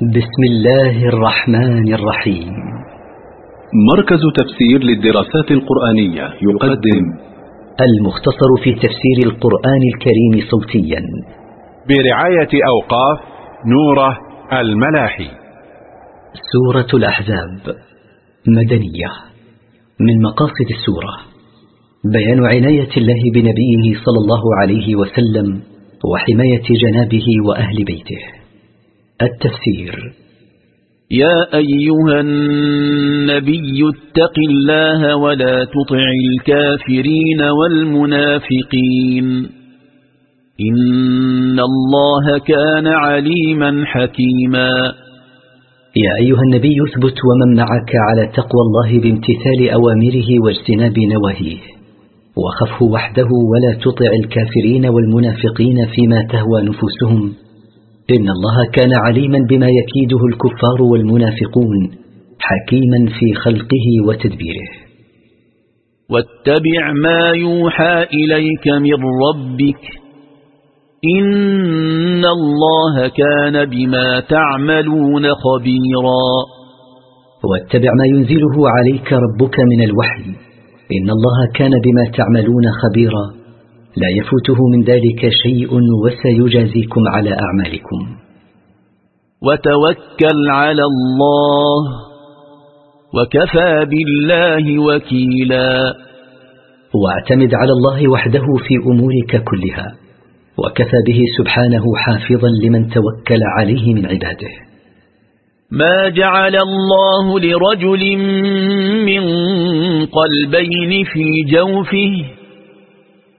بسم الله الرحمن الرحيم. مركز تفسير للدراسات القرآنية يقدم المختصر في تفسير القرآن الكريم صوتيا. برعاية أوقاف نوره الملاحي. سورة الأحزاب. مدنية. من مقاصد السورة. بيان عناية الله بنبيه صلى الله عليه وسلم وحماية جنابه وأهل بيته. التفسير. يا أيها النبي اتق الله ولا تطع الكافرين والمنافقين. إن الله كان عليما حكيما. يا أيها النبي اثبت ومن معك على تقوى الله بامتثال أوامره واجتناب نواهيه. وخفه وحده ولا تطع الكافرين والمنافقين فيما تهوى نفوسهم. إن الله كان عليما بما يكيده الكفار والمنافقون حكيما في خلقه وتدبيره. واتبع ما يوحى إليك من ربك إن الله كان بما تعملون خبيرا. واتبع ما ينزله عليك ربك من الوحي إن الله كان بما تعملون خبيرا. لا يفوته من ذلك شيء وسيجازيكم على أعمالكم. وتوكل على الله وكفى بالله وكيلا. واعتمد على الله وحده في أمورك كلها وكفى به سبحانه حافظا لمن توكل عليه من عباده. ما جعل الله لرجل من قلبين في جوفه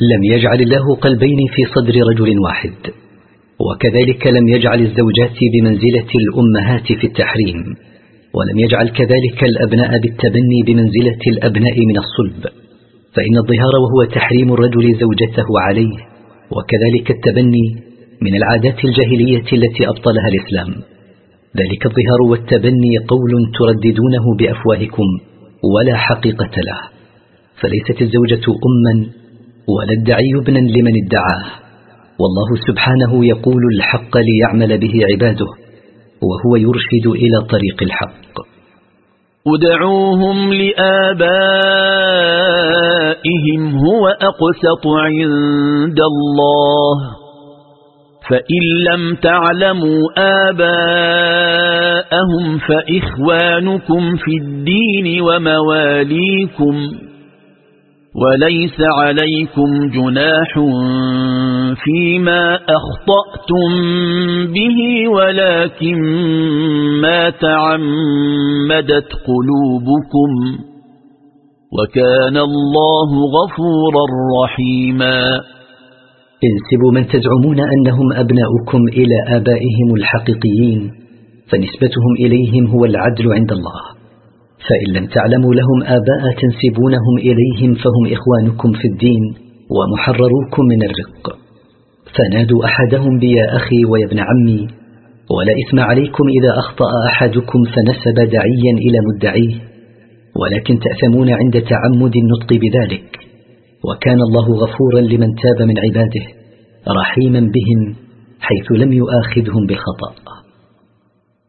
لم يجعل الله قلبين في صدر رجل واحد وكذلك لم يجعل الزوجات بمنزلة الأمهات في التحريم ولم يجعل كذلك الأبناء بالتبني بمنزلة الأبناء من الصلب فإن الظهار وهو تحريم الرجل زوجته عليه وكذلك التبني من العادات الجاهلية التي أبطلها الإسلام. ذلك الظهار والتبني قول ترددونه بأفواهكم ولا حقيقة له فليست الزوجة أما ولا ادعي ابنا لمن ادعاه. والله سبحانه يقول الحق ليعمل به عباده وهو يرشد إلى طريق الحق. ادعوهم لآبائهم هو أقسط عند الله. فإن لم تعلموا آباءهم فإخوانكم في الدين ومواليكم. وليس عليكم جناح فيما أخطأتم به ولكن ما تعمدت قلوبكم. وكان الله غفورا رحيما. انسبوا من تزعمون أنهم أبناؤكم إلى آبائهم الحقيقيين فنسبتهم إليهم هو العدل عند الله. فإن لم تعلموا لهم آباء تنسبونهم إليهم فهم إخوانكم في الدين ومحرروكم من الرق. فنادوا أحدهم بيا أخي ويا ابن عمي ولا إثم عليكم إذا أخطأ أحدكم فنسب دعيا إلى مدعيه ولكن تأثمون عند تعمد النطق بذلك. وكان الله غفورا لمن تاب من عباده رحيما بهم حيث لم يؤاخذهم بالخطأ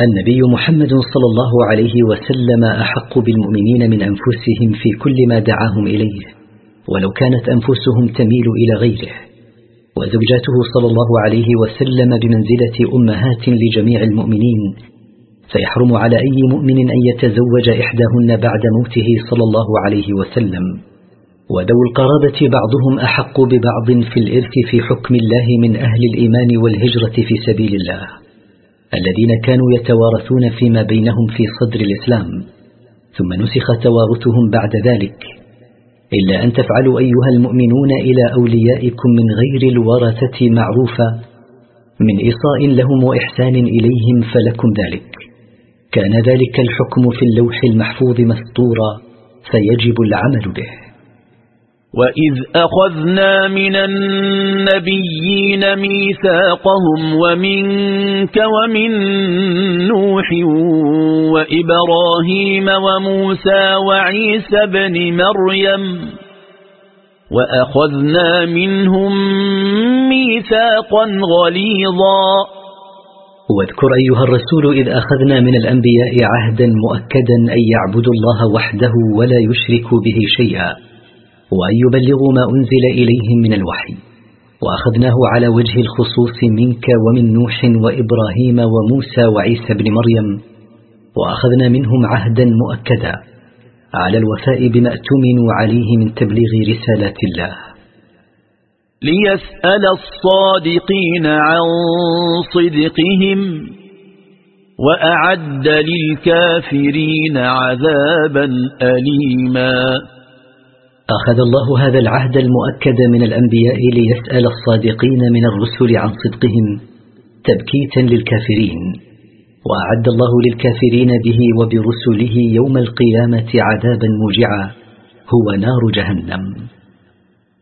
النبي محمد صلى الله عليه وسلم أحق بالمؤمنين من أنفسهم في كل ما دعاهم إليه ولو كانت أنفسهم تميل إلى غيره. وزوجاته صلى الله عليه وسلم بمنزلة أمهات لجميع المؤمنين فيحرم على أي مؤمن أن يتزوج إحداهن بعد موته صلى الله عليه وسلم. وذو القرابة بعضهم أحق ببعض في الإرث في حكم الله من أهل الإيمان والهجرة في سبيل الله. الذين كانوا يتوارثون فيما بينهم في صدر الإسلام ثم نسخ توارثهم بعد ذلك. إلا أن تفعلوا أيها المؤمنون إلى أوليائكم من غير الورثة معروفا من إصاء لهم وإحسان إليهم فلكم ذلك. كان ذلك الحكم في اللوح المحفوظ مسطورا فيجب العمل به. وَإِذْ أَخَذْنَا مِنَ النَّبِيِّينَ مِيثَاقَهُمْ وَمِنْكَ وَمِنْ نُوحٍ وَإِبْرَاهِيمَ وَمُوسَى وَعِيسَى بْنِ مَرْيَمَ وَأَخَذْنَا مِنْهُمْ مِيثَاقًا غَلِيظًا. واذكر أيها الرسول إذ أخذنا من الأنبياء عهدا مؤكدا أن يعبدوا الله وحده ولا يشركوا به شيئا. وأن يبلغوا ما أنزل إليهم من الوحي. وأخذناه على وجه الخصوص منك ومن نوح وإبراهيم وموسى وعيسى بن مريم وأخذنا منهم عهدا مؤكدا على الوفاء بما اؤتمنوا عليه من تبليغ رسالات الله. ليسأل الصادقين عن صدقهم وأعد للكافرين عذابا أليما. أخذ الله هذا العهد المؤكد من الأنبياء ليسأل الصادقين من الرسل عن صدقهم تبكيتا للكافرين وأعد الله للكافرين به وبرسله يوم القيامة عذابا موجعا هو نار جهنم.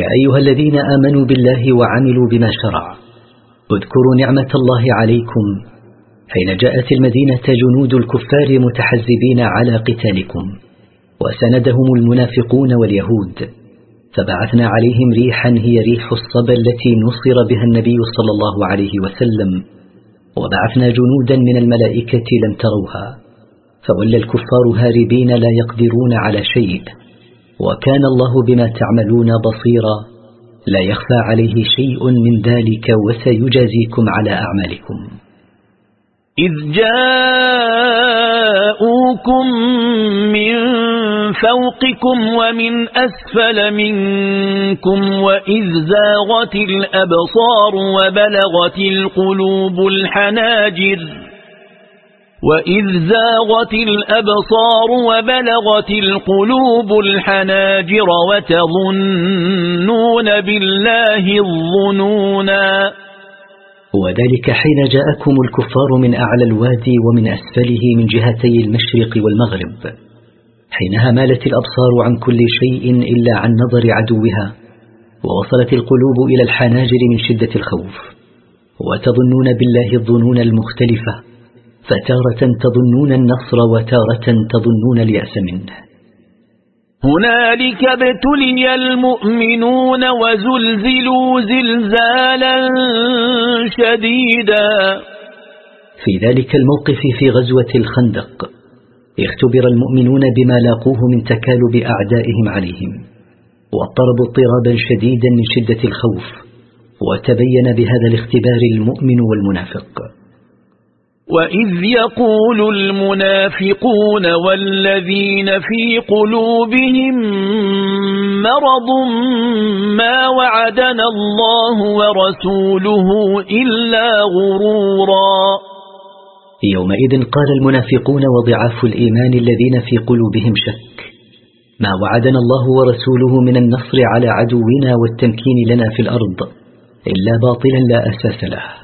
يا أيها الذين آمنوا بالله وعملوا بما شرع. اذكروا نعمة الله عليكم. حين جاءت المدينة جنود الكفار متحزبين على قتالكم. وسندهم المنافقون واليهود. فبعثنا عليهم ريحا هي ريح الصبا التي نصر بها النبي صلى الله عليه وسلم. وبعثنا جنودا من الملائكة لم تروها. فولى الكفار هاربين لا يقدرون على شيء. وكان الله بما تعملون بصيرا لا يخفى عليه شيء من ذلك وسيجازيكم على أعمالكم. إذ جاءوكم من فوقكم ومن أسفل منكم وإذ زاغت الأبصار وبلغت القلوب الحناجر وإذ زاغت الأبصار وبلغت القلوب الحناجر وتظنون بالله الظنونا وذلك حين جاءكم الكفار من أعلى الوادي ومن أسفله من جهتي المشرق والمغرب. حينها مالت الأبصار عن كل شيء إلا عن نظر عدوها. ووصلت القلوب إلى الحناجر من شدة الخوف. وتظنون بالله الظنون المختلفة. فتارة تظنون النصر وتارة تظنون اليأس منه. هنالك ابتلي المؤمنون وزلزلوا زلزالا شديدا. في ذلك الموقف في غزوة الخندق اختبر المؤمنون بما لاقوه من تكالب أعدائهم عليهم واضطربوا اضطرابا شديدا من شدة الخوف وتبين بهذا الاختبار المؤمن والمنافق. وَإِذْ يَقُولُ الْمُنَافِقُونَ وَالَّذِينَ فِي قُلُوبِهِم مَّرَضٌ مَّا وَعَدَنَا اللَّهُ وَرَسُولُهُ إِلَّا غُرُورًا يومئذ قال المنافقون وضعاف الإيمان الذين في قلوبهم شك ما وعدنا الله ورسوله من النصر على عدونا والتمكين لنا في الأرض إلا باطلا لا أساس له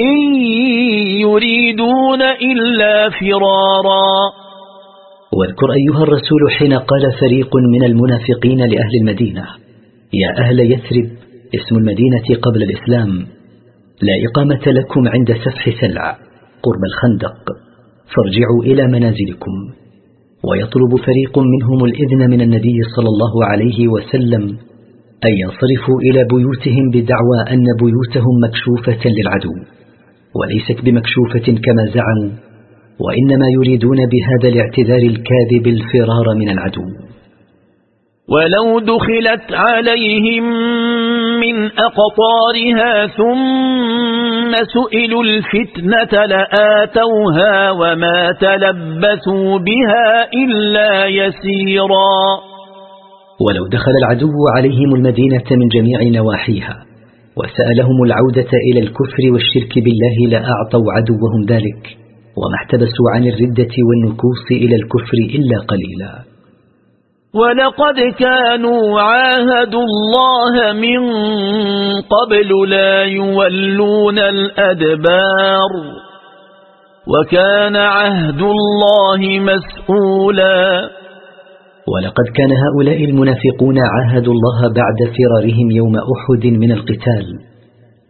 إن يريدون إلا فرارا. واذكر أيها الرسول حين قال فريق من المنافقين لأهل المدينة يا أهل يثرب اسم المدينة قبل الإسلام لا إقامة لكم عند سفح سلع قرب الخندق فارجعوا إلى منازلكم. ويطلب فريق منهم الإذن من النبي صلى الله عليه وسلم أن ينصرفوا إلى بيوتهم بدعوى أن بيوتهم مكشوفة للعدو. وليست بمكشوفة كما زعموا وإنما يريدون بهذا الاعتذار الكاذب الفرار من العدو. ولو دخلت عليهم من أقطارها ثم سئلوا الفتنة لآتوها وما تلبثوا بها إلا يسيرا. ولو دخل العدو عليهم المدينة من جميع نواحيها وسألهم العودة إلى الكفر والشرك بالله لأعطوا عدوهم ذلك وما احتبسوا عن الردة والنكوص إلى الكفر إلا قليلا. ولقد كانوا عاهدوا الله من قبل لا يولون الأدبار وكان عهد الله مسؤولا. ولقد كان هؤلاء المنافقون عاهدوا الله بعد فرارهم يوم أحد من القتال.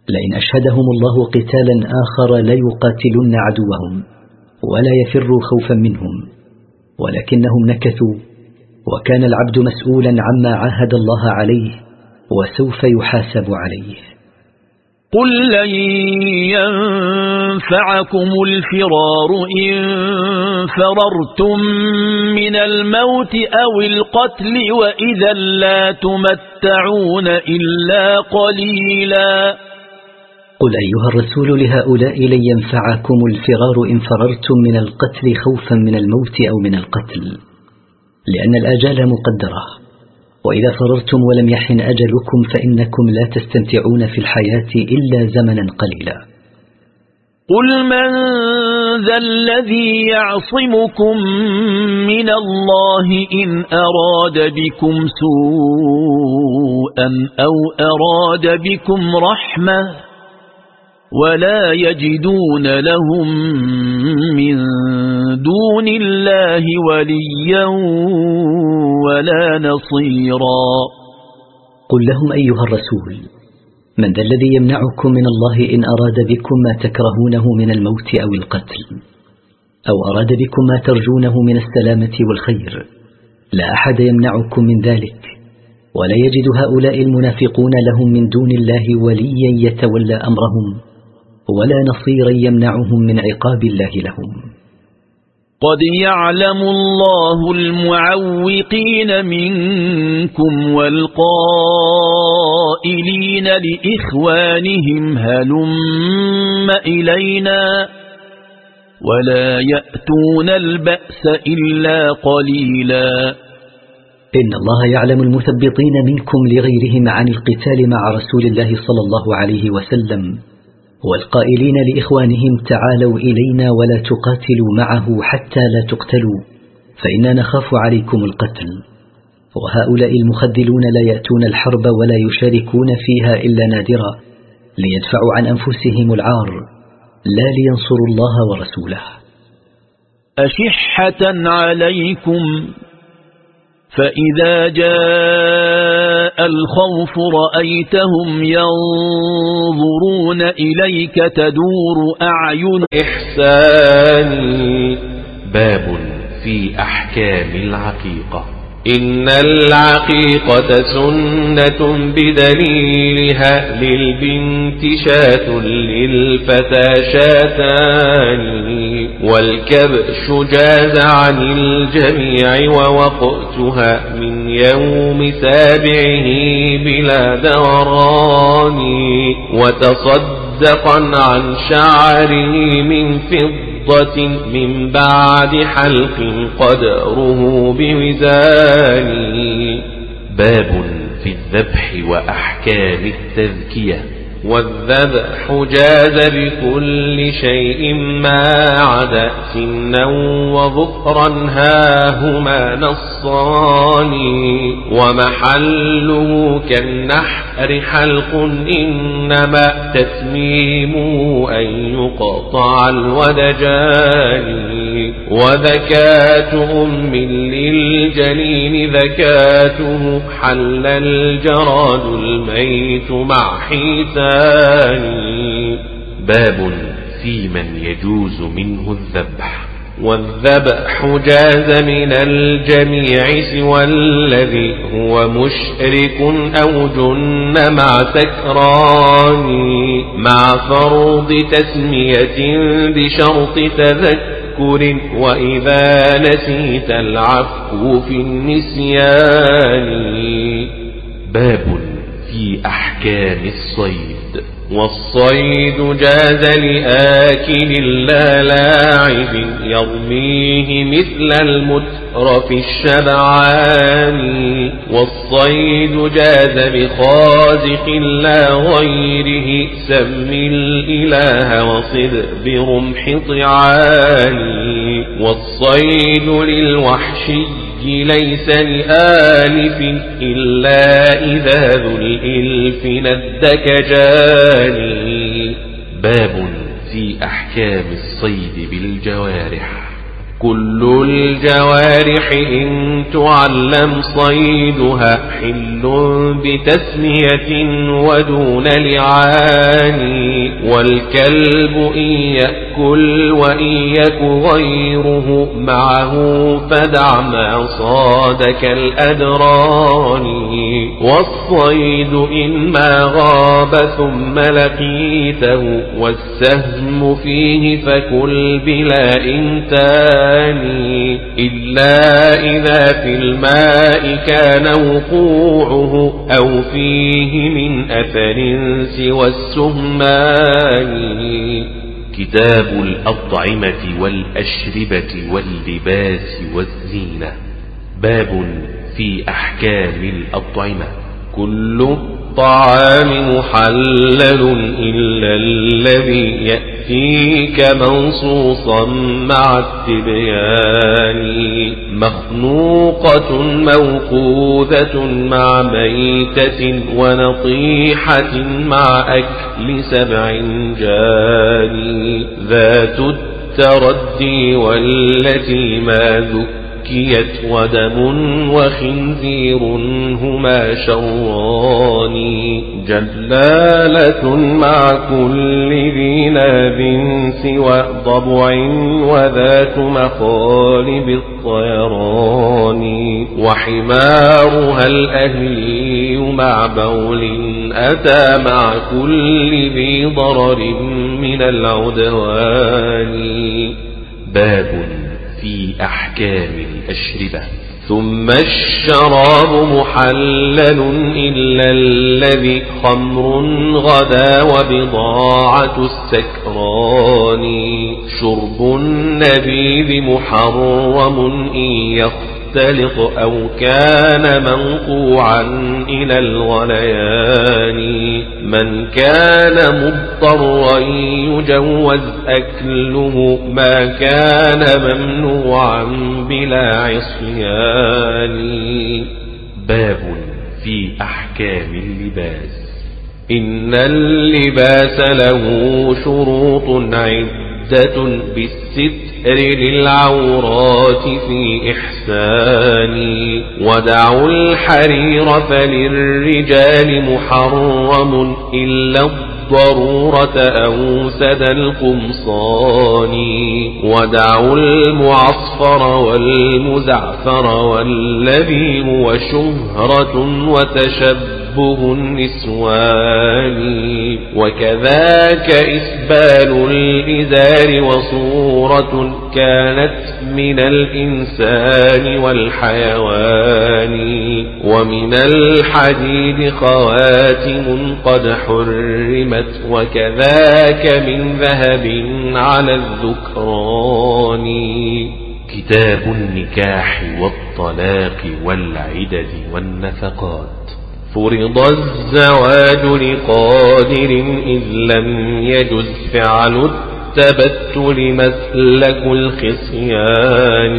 لئن أشهدهم الله قتالا آخر ليقاتلن عدوهم ولا يفروا خوفا منهم. ولكنهم نكثوا وكان العبد مسؤولا عما عاهد الله عليه وسوف يحاسب عليه. قل لن ينفعكم الفرار إن فررتم من الموت أو القتل وإذا لا تمتعون إلا قليلا. قل أيها الرسول لهؤلاء لن ينفعكم الفرار إن فررتم من القتل خوفا من الموت أو من القتل لأن الآجال مقدرة. وإذا فررتم ولم يحن أجلكم فإنكم لا تستمتعون في الحياة إلا زمنا قليلا. قل من ذا الذي يعصمكم من الله إن أراد بكم سوءا أو أراد بكم رحمة ولا يجدون لهم من دون الله وليا ولا نصيرا. قل لهم أيها الرسول من ذا الذي يمنعكم من الله إن أراد بكم ما تكرهونه من الموت أو القتل أو أراد بكم ما ترجونه من السلامة والخير لا أحد يمنعكم من ذلك ولا يجد هؤلاء المنافقون لهم من دون الله وليا يتولى أمرهم. ولا نصيرا يمنعهم من عقاب الله لهم. قد يعلم الله المعوقين منكم والقائلين لإخوانهم هلم إلينا ولا يأتون البأس إلا قليلا. إن الله يعلم المثبطين منكم لغيرهم عن القتال مع رسول الله صلى الله عليه وسلم. والقائلين لإخوانهم تعالوا إلينا ولا تقاتلوا معه حتى لا تقتلوا فإنا نخاف عليكم القتل. وهؤلاء المخذلون لا يأتون الحرب ولا يشاركون فيها إلا نادرا ليدفعوا عن أنفسهم العار لا لينصروا الله ورسوله. أشحة عليكم فإذا جاء الخوف رأيتهم ينظرون إليك تدور أعين. إحساني باب في أحكام العقيقة. إن العقيقة سنة بدليلها للبنت شاة للفتى شاتان والكبش جاز عن الجميع ووقتها من يوم سابعه بلا دوران وتصدقا عن شعره من فضة فضة من بعد حلق قدره بوزان باب في الذبح وأحكام التذكية. والذبح جاز بكل شيء ما عدا سنا وظفرا هاهما نصان ومحله كالنحر حلق إنما تتميمه أن يقطع الودجان وذكاة أم للجنين ذكاته حل الجراد الميت مع حيتان باب في من يجوز منه الذبح. والذبح جاز من الجميع سوى الذي هو مشرك أو جن مع سكران. مع فرض تسمية بشرط تذكر. وإذا نسيت العفو في النسيان. باب في أحكام الصيد. والصيد جاز لآكل لا لاعب يرميه مثل المترف الشبعان. والصيد جاز بخازق لا غيره سم الإله وصد برمح طعان. والصيد للوحشي ليس لآلف إلا إذا ذو الإلف ندك جاني. باب في أحكام الصيد بالجوارح. كل الجوارح إن تعلم صيدها حل بتسمية ودون لعاني والكلب إن يأكل وإن يك غيره معه فدع ما صادك الأدران والصيد إن ما غاب ثم لقيته والسهم فيه فكل بلا إنتان الثاني إلا إذا في الماء كان وقوعه أو فيه من أثر سوى السهمان كتاب الأطعمة والأشربة واللباس والزينة. باب في أحكام الأطعمة. كل الطعام محلل إلا الذي يأتيك منصوصا مع التبيان. مخنوقة موقوذة مع ميتة ونطيحة مع أكل سبع جاني ذات التردي والتي ما ذكر زكيت ودم وخنزير هما شران جلالة مع كل ذي ناب سوى ضبع وذات مخالب الطيران وحمارها الأهلي مع بول أتى مع كل ذي ضرر من العدوان باب في أحكام الأشربة. ثم الشراب محلل إلا الذي خمر غدا وبضاعة السكران. شرب النبيذ محرم إن يخطر مختلط أو كان منقوعا إلى الغليان. من كان مضطرا يجوز أكله ما كان ممنوعا بلا عصيان. باب في أحكام اللباس. إن اللباس له شروط عدة بالستر للعورات في إحسان. ودعوا الحرير فللرجال محرم إلا الضرورة أو سد القمصان. ودعوا المعصفر والمزعفر والذي هو شهرة وتشبه تشبه النسوان وكذاك إسبال الإزار وصورة كانت من الإنسان والحيوان ومن الحديد خواتم قد حرمت وكذاك من ذهب على الذكران. كتاب النكاح والطلاق والعدد والنفقات. فرض الزواج لقادر إذ لم يجز فعل التبتل مسلك الخصيان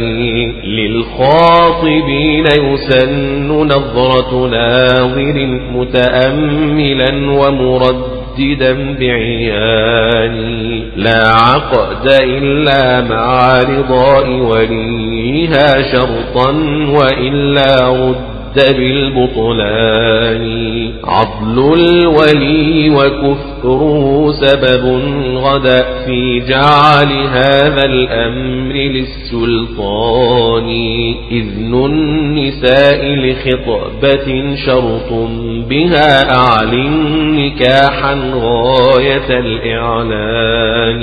للخاطبين يسن نظرة ناظر متأملا ومرددا بعيان لا عقد إلا مع رضاء وليها شرطا وإلا رد بالبطلان عضل الولي وكفره سبب غدا في جعل هذا الأمر للسلطان. إذن النساء لخطبة شرط بها أعلن نكاحا غاية الإعلان.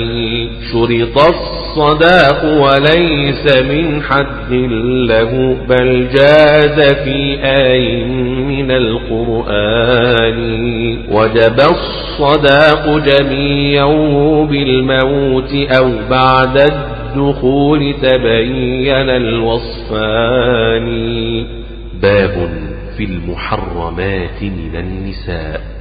شرط الصداق وليس من حد له بل جاد في آي من القرآن. وجب الصداق جميعه بالموت أو بعد الدخول تبين الوصفان. باب في المحرمات من النساء.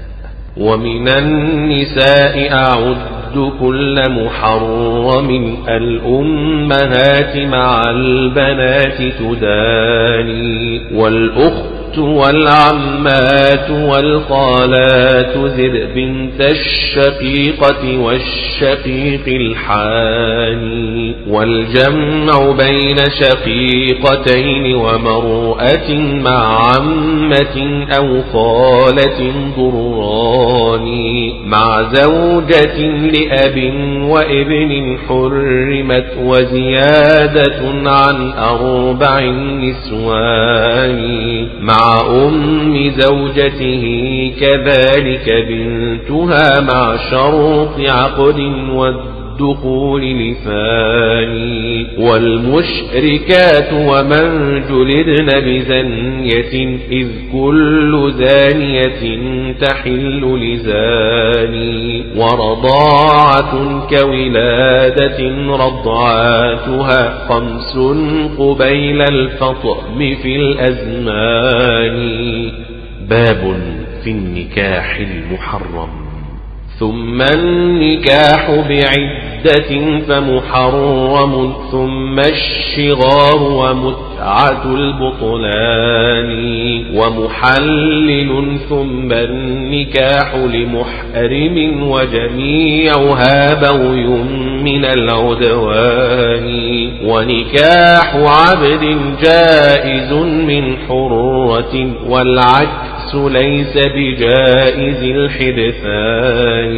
ومن النساء أعد كل محرم الأمهات مع البنات تداني والأخت والعمات والخالات زر بنت الشقيقة والشقيق الحاني والجمع بين شقيقتين ومرأة مع عمة أو خالة ضراني مع زوجة لأب وابن حرمت وزيادة عن أربع نسوان مع مع أم زوجته كذلك بنتها مع شرط عقد والدخول لفاني والمشركات ومن جلدن بزنية إذ كل زانية تحل لزاني ورضاعة كولادة رضعاتها خمس قبيل الفطم في الأزمان. باب في النكاح المحرم. ثم النكاح بعدة فمحرم ثم الشغار ومتعة البطلان ومحلل ثم النكاح لمحرم وجميعها بوي من العدوان ونكاح عبد جائز من حرة والعكس ليس بجائز الحدثان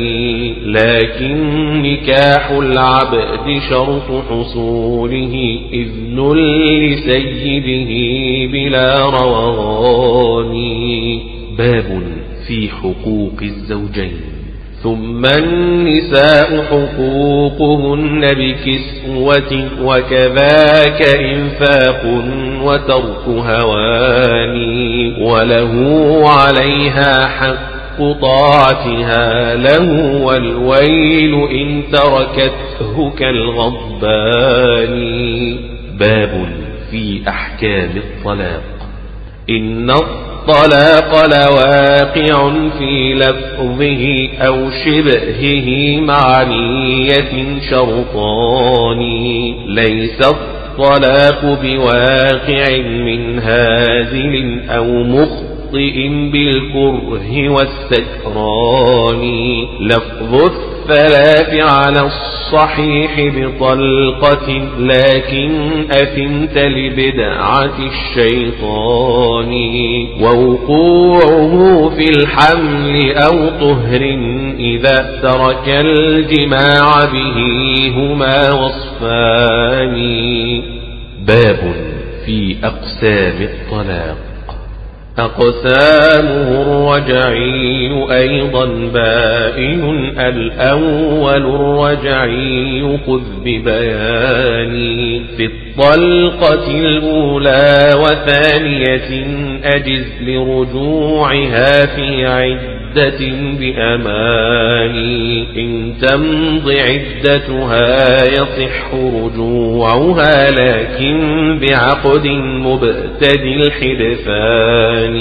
لكن نكاح العبد شرط حصوله إذن لسيده بلا روغان. باب في حقوق الزوجين. ثم النساء حقوقهن بكسوة وكذاك إنفاق وترك هواني وله عليها حق طاعتها له والويل إن تركته كالغضبان. باب في أحكام الطلاق. إن الطلاق لواقع في لفظه أو شبهه مع نية شرطان. ليس الطلاق بواقع من هازل أو مخطئ بالكره والسكران لفظ الثلاث على الصحيح بطلقة لكن أثمت لبدعة الشيطان. ووقوعه في الحمل أو طهر إذا ترك الجماع به هما وصفان. باب في أقسام الطلاق. أقسامه الرجعي أيضا بائن الأول الرجعي خذ ببياني في الطلقة الأولى وثانية أجز لرجوعها في عدة عدة بأماني إن تمض عدتها يصح رجوعها لكن بعقد مبتدي الحدثان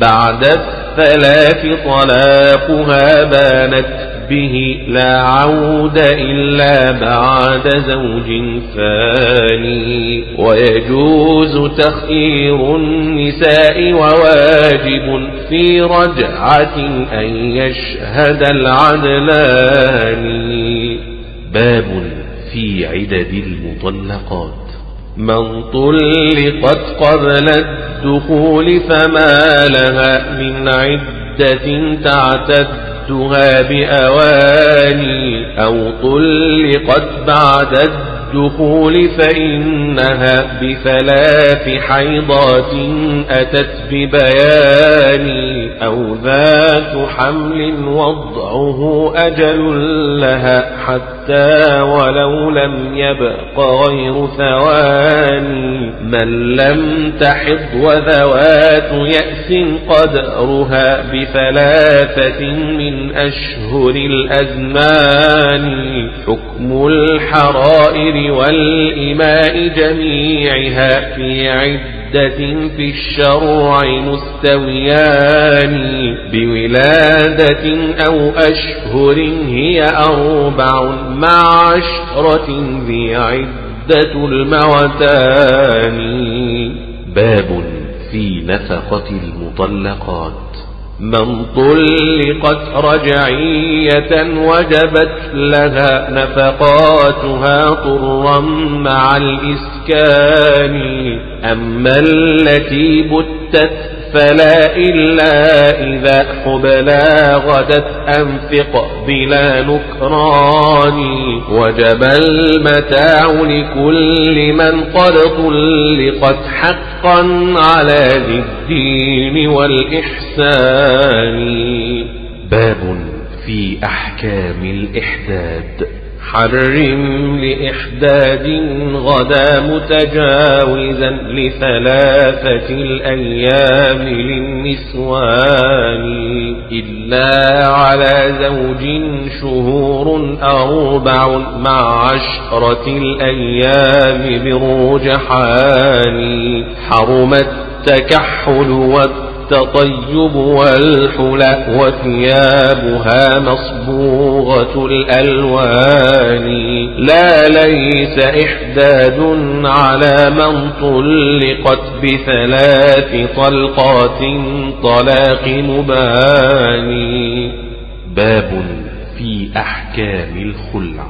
بعد الثلاث طلاقها بانت به لا عود إلا بعد زوج ثاني. ويجوز تخيير النساء وواجب في رجعة أن يشهد العدلان. باب في عدد المطلقات. من طلقت قبل الدخول فما لها من عدة تعتد أخذتها بأواني أو طلقت بعد الدخول فإنها بثلاث حيضات أتت ببيان أو ذات حمل وضعه أجل لها حتى ولو لم يبق غير ثواني من لم تحض وذوات يأس قدرها بثلاثة من أشهر الأزمان حكم الحرائر والإماء جميعها في عدة في الشرع مستويان بولادة أو أشهر هي أربع مع عشرة ذي عدة الموتان باب في نفقة المطلقات. من طلقت رجعية وجبت لها نفقاتها طرا مع الإسكان أما التي بتت فلا إلا إذا حبلا غدت أنفق بلا نكران. وجب المتاع لكل من قد طلقت حقا على ذي الدين والإحسان. باب في أحكام الإحداد. حرم لإحداد غدا متجاوزا لثلاثة الأيام للنسوان إلا على زوج شهور أربع مع عشرة الأيام بالرجحان حرم التكحل والتكحل التطيب والحلى وثيابها مصبوغة الألوان. لا ليس إحداد على من طلقت بثلاث طلقات طلاق مباني باب في أحكام الخلع.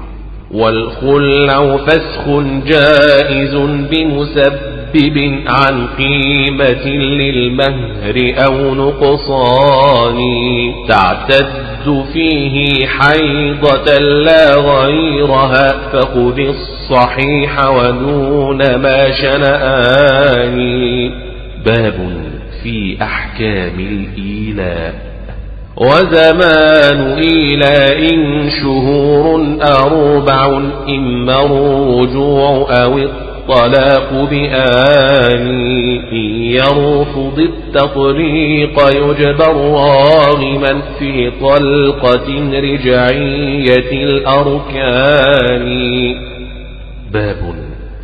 والخلع فسخ جائز بمسبب مسبب عن قيمة للمهر أو نقصان تعتد فيه حيضة لا غيرها فخذ الصحيح ودون ما شنآن باب في أحكام الإيلاء وزمان إيلاء شهور أربع إما الرجوع أو الطلاق بآني. إن يرفض التطريق يجبر راغما في طلقة رجعية الأركان. باب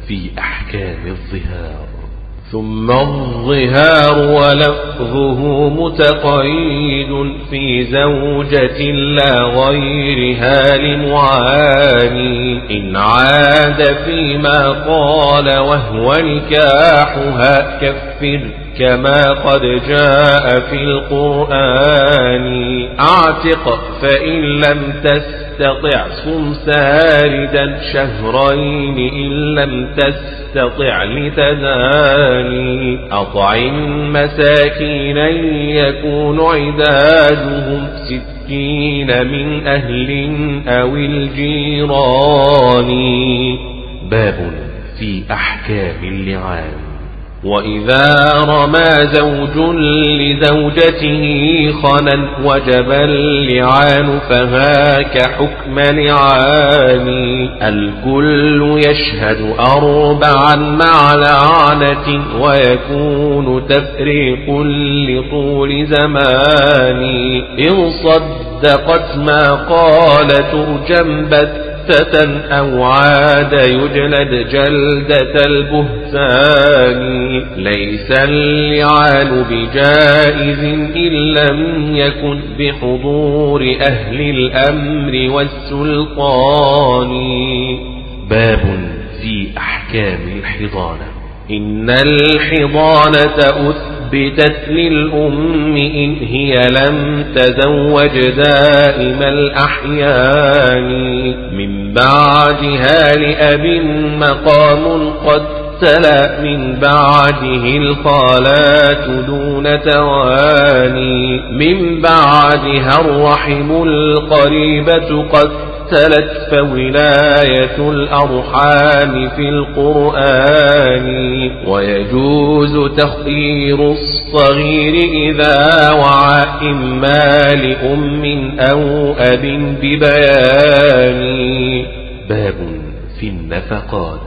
في أحكام الظهار. ثم الظهار ولفظه متقيد في زوجة لا غيرها لمعاني. إن عاد فيما قال وهو نكاحها كفر. كما قد جاء في القرآن. أعتق فإن لم تستطع صم ساردا شهرين إن لم تستطع لتداني أطعم مساكينا يكون عدادهم ستين من أهل أو الجيران. باب في أحكام اللعان. وإذا رمى زوج لزوجته خنا وجب اللعان فهاك حكم لعاني الكل يشهد أربعا مع لعنة ويكون تفريق لطول زمان إن صدقت ما قال ترجم بتة أو عاد يجلد جلدة البهتان. ليس اللعان بجائز إن لم يكن بحضور أهل الأمر والسلطان. باب في أحكام الحضانة. إن الحضانة أثبتت للأم إن هي لم تزوج دائم الأحيان. من بعدها لأب مقام قد تلا من بعده الخالات دون تواني. من بعدها الرحم القريبة قد مثلت فولاية الأرحام في القرآن. ويجوز تخيير الصغير إذا وعى إما لأم أو أب ببيان. باب في النفقات.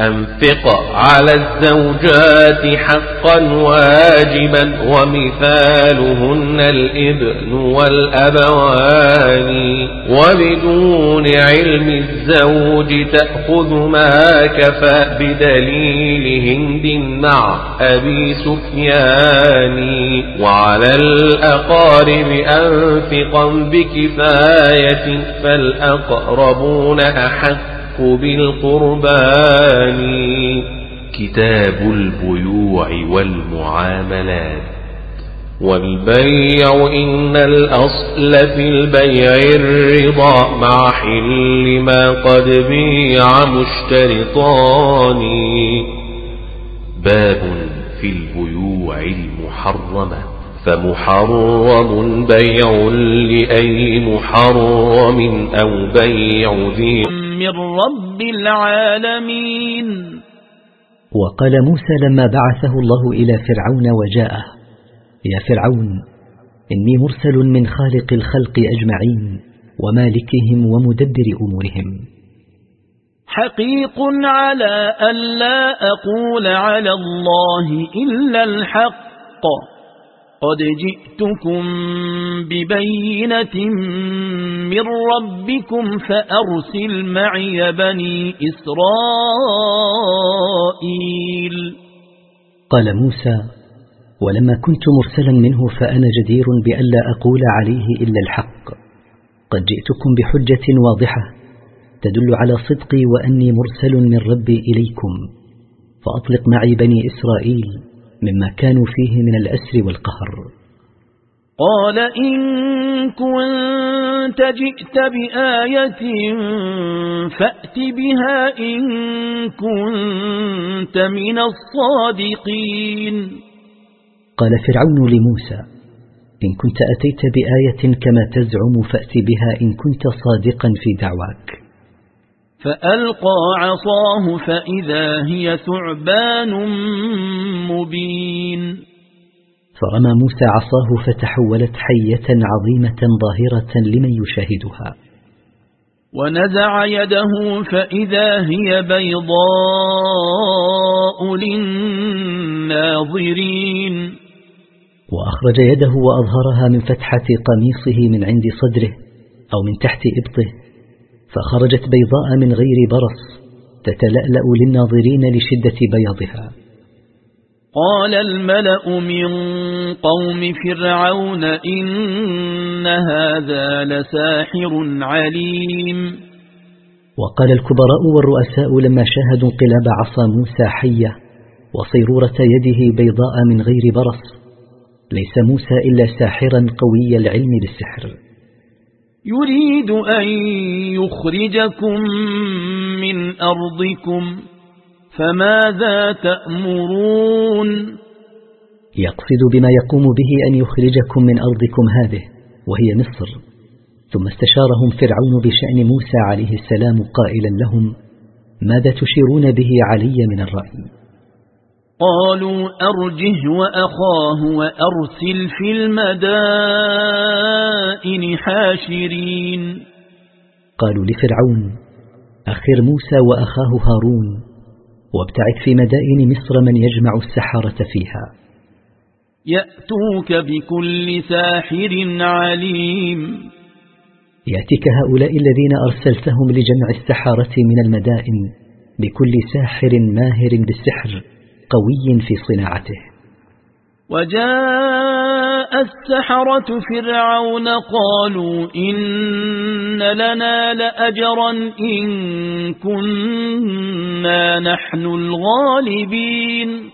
أنفق على الزوجات حقا واجبا ومثالهن الإبن والأبوان. وبدون علم الزوج تأخذ ما كفى بدليل هند مع أبي سفيان. وعلى الأقارب أنفقا بكفاية فالأقربون أحق بالقربان. كتاب البيوع والمعاملات. والبيع إن الأصل في البيع الرضا مع حل ما قد بيع مشترطان. باب في البيوع المحرمة. فمحرم بيع لأي محرم أو بيع ذي من رب العالمين. وقال موسى لما بعثه الله إلى فرعون وجاءه يا فرعون إني مرسل من خالق الخلق أجمعين ومالكهم ومدبر أمورهم. حقيق على أن لا أقول على الله إلا الحق. قد جئتكم ببينة من ربكم فأرسل معي بني إسرائيل. قال موسى ولما كنت مرسلا منه فأنا جدير بألا أقول عليه إلا الحق. قد جئتكم بحجة واضحة تدل على صدقي وأني مرسل من ربي إليكم فأطلق معي بني إسرائيل. مما كانوا فيه من الأسر والقهر. قال إن كنت جئت بآية فأت بها إن كنت من الصادقين. قال فرعون لموسى إن كنت أتيت بآية كما تزعم فأت بها إن كنت صادقا في دعواك. فألقى عصاه فإذا هي ثعبان مبين. فرمى موسى عصاه فتحولت حية عظيمة ظاهرة لمن يشاهدها. ونزع يده فإذا هي بيضاء للناظرين. وأخرج يده وأظهرها من فتحة قميصه من عند صدره أو من تحت إبطه فخرجت بيضاء من غير برص تتلألأ للناظرين لشدة بياضها. قال الملأ من قوم فرعون إن هذا لساحر عليم. وقال الكبراء والرؤساء لما شاهدوا انقلاب عصا موسى حية وصيرورة يده بيضاء من غير برص ليس موسى إلا ساحرا قوي العلم بالسحر. يريد أن يخرجكم من أرضكم فماذا تأمرون؟ يقصد بما يقوم به أن يخرجكم من أرضكم هذه وهي مصر. ثم استشارهم فرعون بشأن موسى عليه السلام قائلا لهم ماذا تشيرون به علي من الرأي؟ قالوا أرجه وأخاه وأرسل في المدائن. حاشرين. قالوا لفرعون أخر موسى وأخاه هارون وابتعث في مدائن مصر من يجمع السحرة فيها. يأتوك بكل ساحر عليم. يأتيك هؤلاء الذين أرسلتهم لجمع السحرة من المدائن بكل ساحر ماهر بالسحر قوي في صناعته. وجاء السحرة فرعون قالوا إن لنا لأجرا إن كنا نحن الغالبين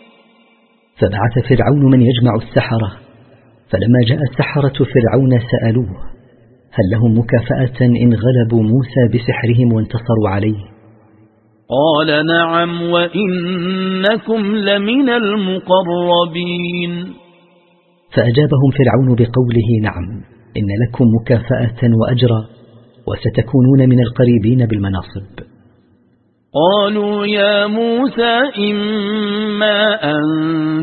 فبعث فرعون من يجمع السحرة فلما جاء السحرة فرعون سألوه هل لهم مكافأة إن غلبوا موسى بسحرهم وانتصروا عليه؟ قال نعم وإنكم لمن المقربين. فأجابهم فرعون بقوله نعم إن لكم مكافأة وأجرا وستكونون من القريبين بالمناصب. قالوا يا موسى إما أن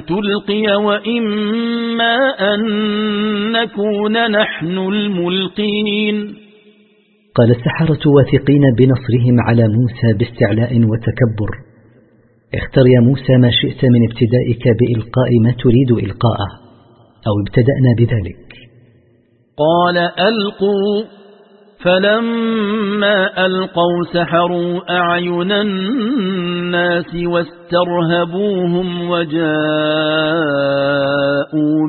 تلقي وإما أن نكون نحن الملقين. قال السحرة واثقين بنصرهم على موسى باستعلاء وتكبر. اختر يا موسى ما شئت من ابتدائك بإلقاء ما تريد إلقاءه. أو ابتدأنا بذلك. قال ألقوا فلما ألقوا سحروا أعين الناس واسترهبوهم وجاءوا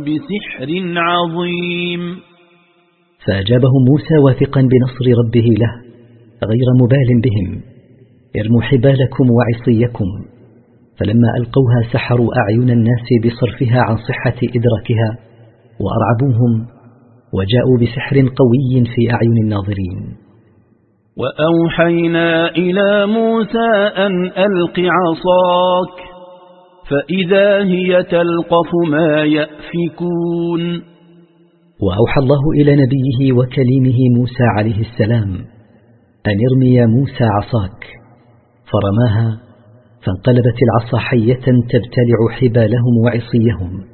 بسحر عظيم. فأجابهم موسى واثقا بنصر ربه له غير مبال بهم ارموا حبالكم وعصيكم. فلما ألقوها سحروا أعين الناس بصرفها عن صحة إدراكها وأرعبوهم وجاءوا بسحر قوي في أعين الناظرين. وأوحينا إلى موسى أن ألق عصاك فإذا هي تلقف ما يأفكون. وأوحى الله إلى نبيه وكليمه موسى عليه السلام أن ارمي موسى عصاك. فرماها فانقلبت العصا حية تبتلع حبالهم وعصيهم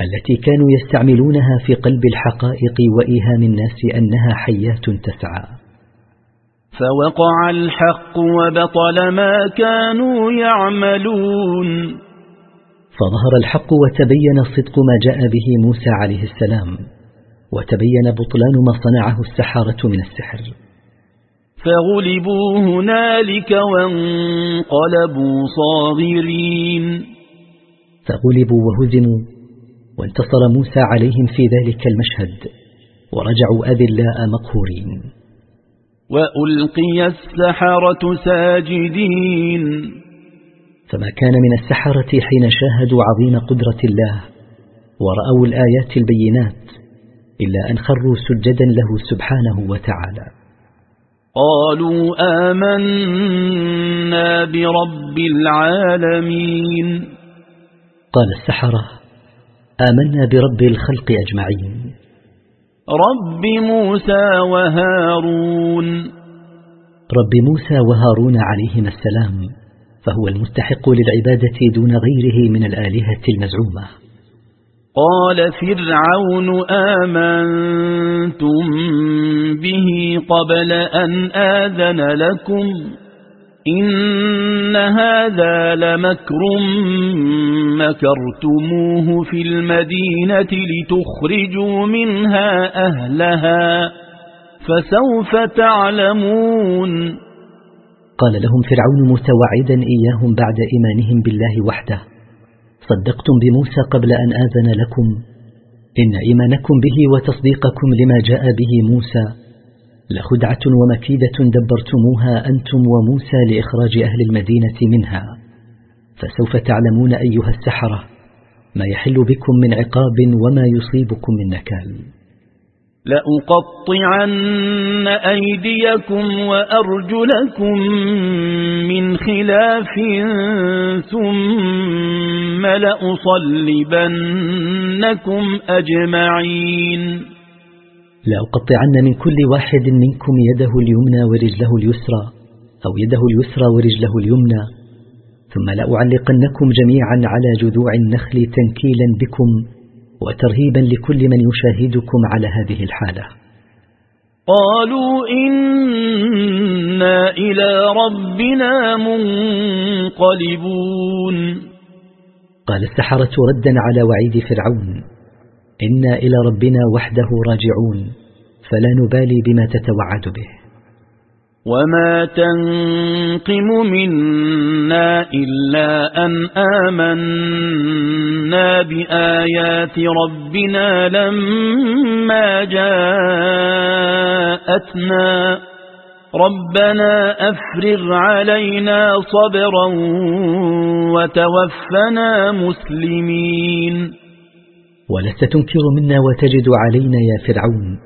التي كانوا يستعملونها في قلب الحقائق وإيهام الناس أنها حيات تسعى. فوقع الحق وبطل ما كانوا يعملون. فظهر الحق وتبين صدق ما جاء به موسى عليه السلام وتبين بطلان ما صنعه السحرة من السحر. فغلبوا هنالك وانقلبوا صاغرين. فغلبوا وهزموا وانتصر موسى عليهم في ذلك المشهد ورجعوا أذلاء مقهورين. وألقي السحرة ساجدين. فما كان من السحرة حين شاهدوا عظيم قدرة الله ورأوا الآيات البينات إلا أن خروا سجدا له سبحانه وتعالى. قالوا آمنا برب العالمين. قال السحرة آمنا برب الخلق أجمعين. رب موسى وهارون. رب موسى وهارون عليهما السلام فهو المستحق للعبادة دون غيره من الآلهة المزعومة. قال فرعون آمنتم به قبل أن آذن لكم إن هذا لمكر مكرتموه في المدينة لتخرجوا منها أهلها فسوف تعلمون. قال لهم فرعون متوعدا إياهم بعد إيمانهم بالله وحده. صدقتم بموسى قبل أن آذن لكم. إن إيمانكم به وتصديقكم لما جاء به موسى. لخدعة ومكيدة دبرتموها أنتم وموسى لإخراج أهل المدينة منها. فسوف تعلمون أيها السحرة ما يحل بكم من عقاب وما يصيبكم من نكال. لأقطعن أيديكم وأرجلكم من خلاف ثم لأصلبنكم أجمعين. لأقطعن من كل واحد منكم يده اليمنى ورجله اليسرى أو يده اليسرى ورجله اليمنى ثم لأعلقنكم جميعا على جذوع النخل تنكيلا بكم وترهيبا لكل من يشاهدكم على هذه الحالة. قالوا إنا إلى ربنا منقلبون. قال السحرة ردا على وعيد فرعون. إنا إلى ربنا وحده راجعون. فلا نبالي بما تتوعد به. وما تنقم منا إلا أن آمنا بآيات ربنا لما جاءتنا ربنا أفرغ علينا صبرا وتوفنا مسلمين ولست تنكر منا وتجد علينا يا فرعون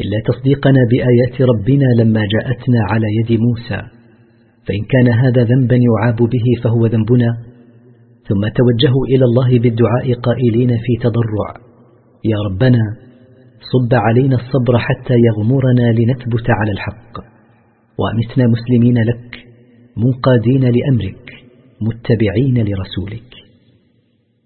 إلا تصديقنا بآيات ربنا لما جاءتنا على يد موسى. فإن كان هذا ذنبا يعاب به فهو ذنبنا. ثم توجهوا إلى الله بالدعاء قائلين في تضرع. يا ربنا صب علينا الصبر حتى يغمرنا لنثبت على الحق. وأمتنا مسلمين لك منقادين لأمرك متبعين لرسولك.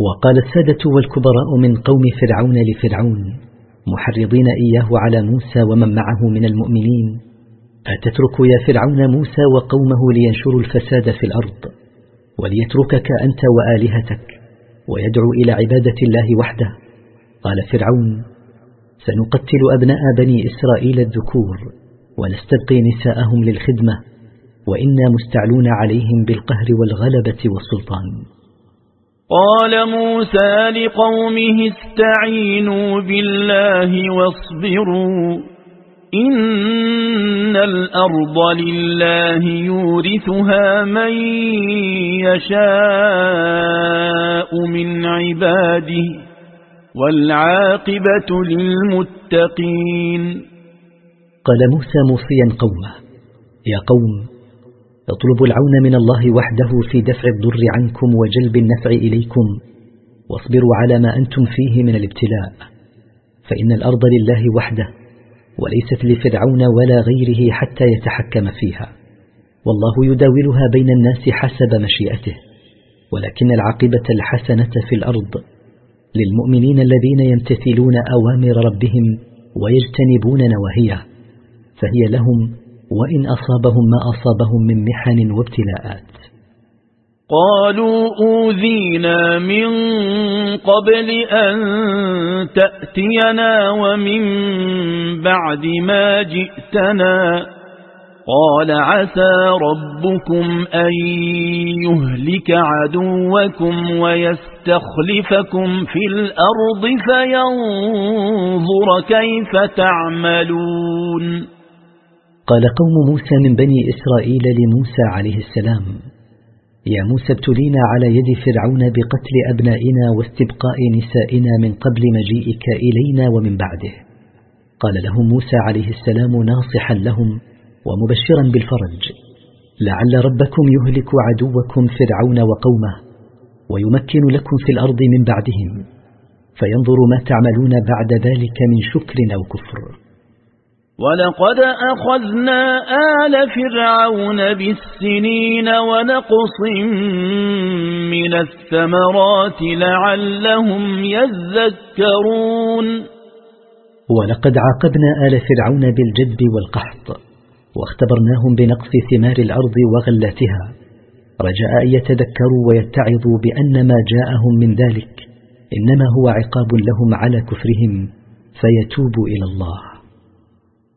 وقال السادة والكبراء من قوم فرعون لفرعون محرضين إياه على موسى ومن معه من المؤمنين أتترك يا فرعون موسى وقومه لينشروا الفساد في الأرض وليتركك أنت وآلهتك ويدعو إلى عبادة الله وحده. قال فرعون سنقتل أبناء بني إسرائيل الذكور ونستبقي نساءهم للخدمة وإنا مستعلون عليهم بالقهر والغلبة والسلطان. قال موسى لقومه استعينوا بالله واصبروا إن الأرض لله يورثها من يشاء من عباده والعاقبة للمتقين. قال موسى موصيا قومه يا قوم اطلبوا العون من الله وحده في دفع الضر عنكم وجلب النفع إليكم. واصبروا على ما أنتم فيه من الابتلاء. فإن الأرض لله وحده وليست لفرعون ولا غيره حتى يتحكم فيها. والله يداولها بين الناس حسب مشيئته. ولكن العاقبة الحسنة في الأرض للمؤمنين الذين يمتثلون أوامر ربهم ويجتنبون نواهيه فهي لهم وإن أصابهم ما أصابهم من محن وابتلاءات. قالوا أوذينا من قبل أن تأتينا ومن بعد ما جئتنا. قال عسى ربكم أن يهلك عدوكم ويستخلفكم في الأرض فينظر كيف تعملون. قال قوم موسى من بني إسرائيل لموسى عليه السلام يا موسى ابتلينا على يد فرعون بقتل أبنائنا واستبقاء نسائنا من قبل مجيئك إلينا ومن بعده. قال لهم موسى عليه السلام ناصحا لهم ومبشرا بالفرج لعل ربكم يهلك عدوكم فرعون وقومه ويمكن لكم في الأرض من بعدهم فينظر ما تعملون بعد ذلك من شكر أو كفر. ولقد أخذنا آل فرعون بالسنين ونقص من الثمرات لعلهم يذكرون ولقد عاقبنا آل فرعون بالجدب والقحط واختبرناهم بنقص ثمار الأرض وغلاتها رجاء أن يتذكروا ويتعظوا بأن ما جاءهم من ذلك إنما هو عقاب لهم على كفرهم فيتوبوا إلى الله.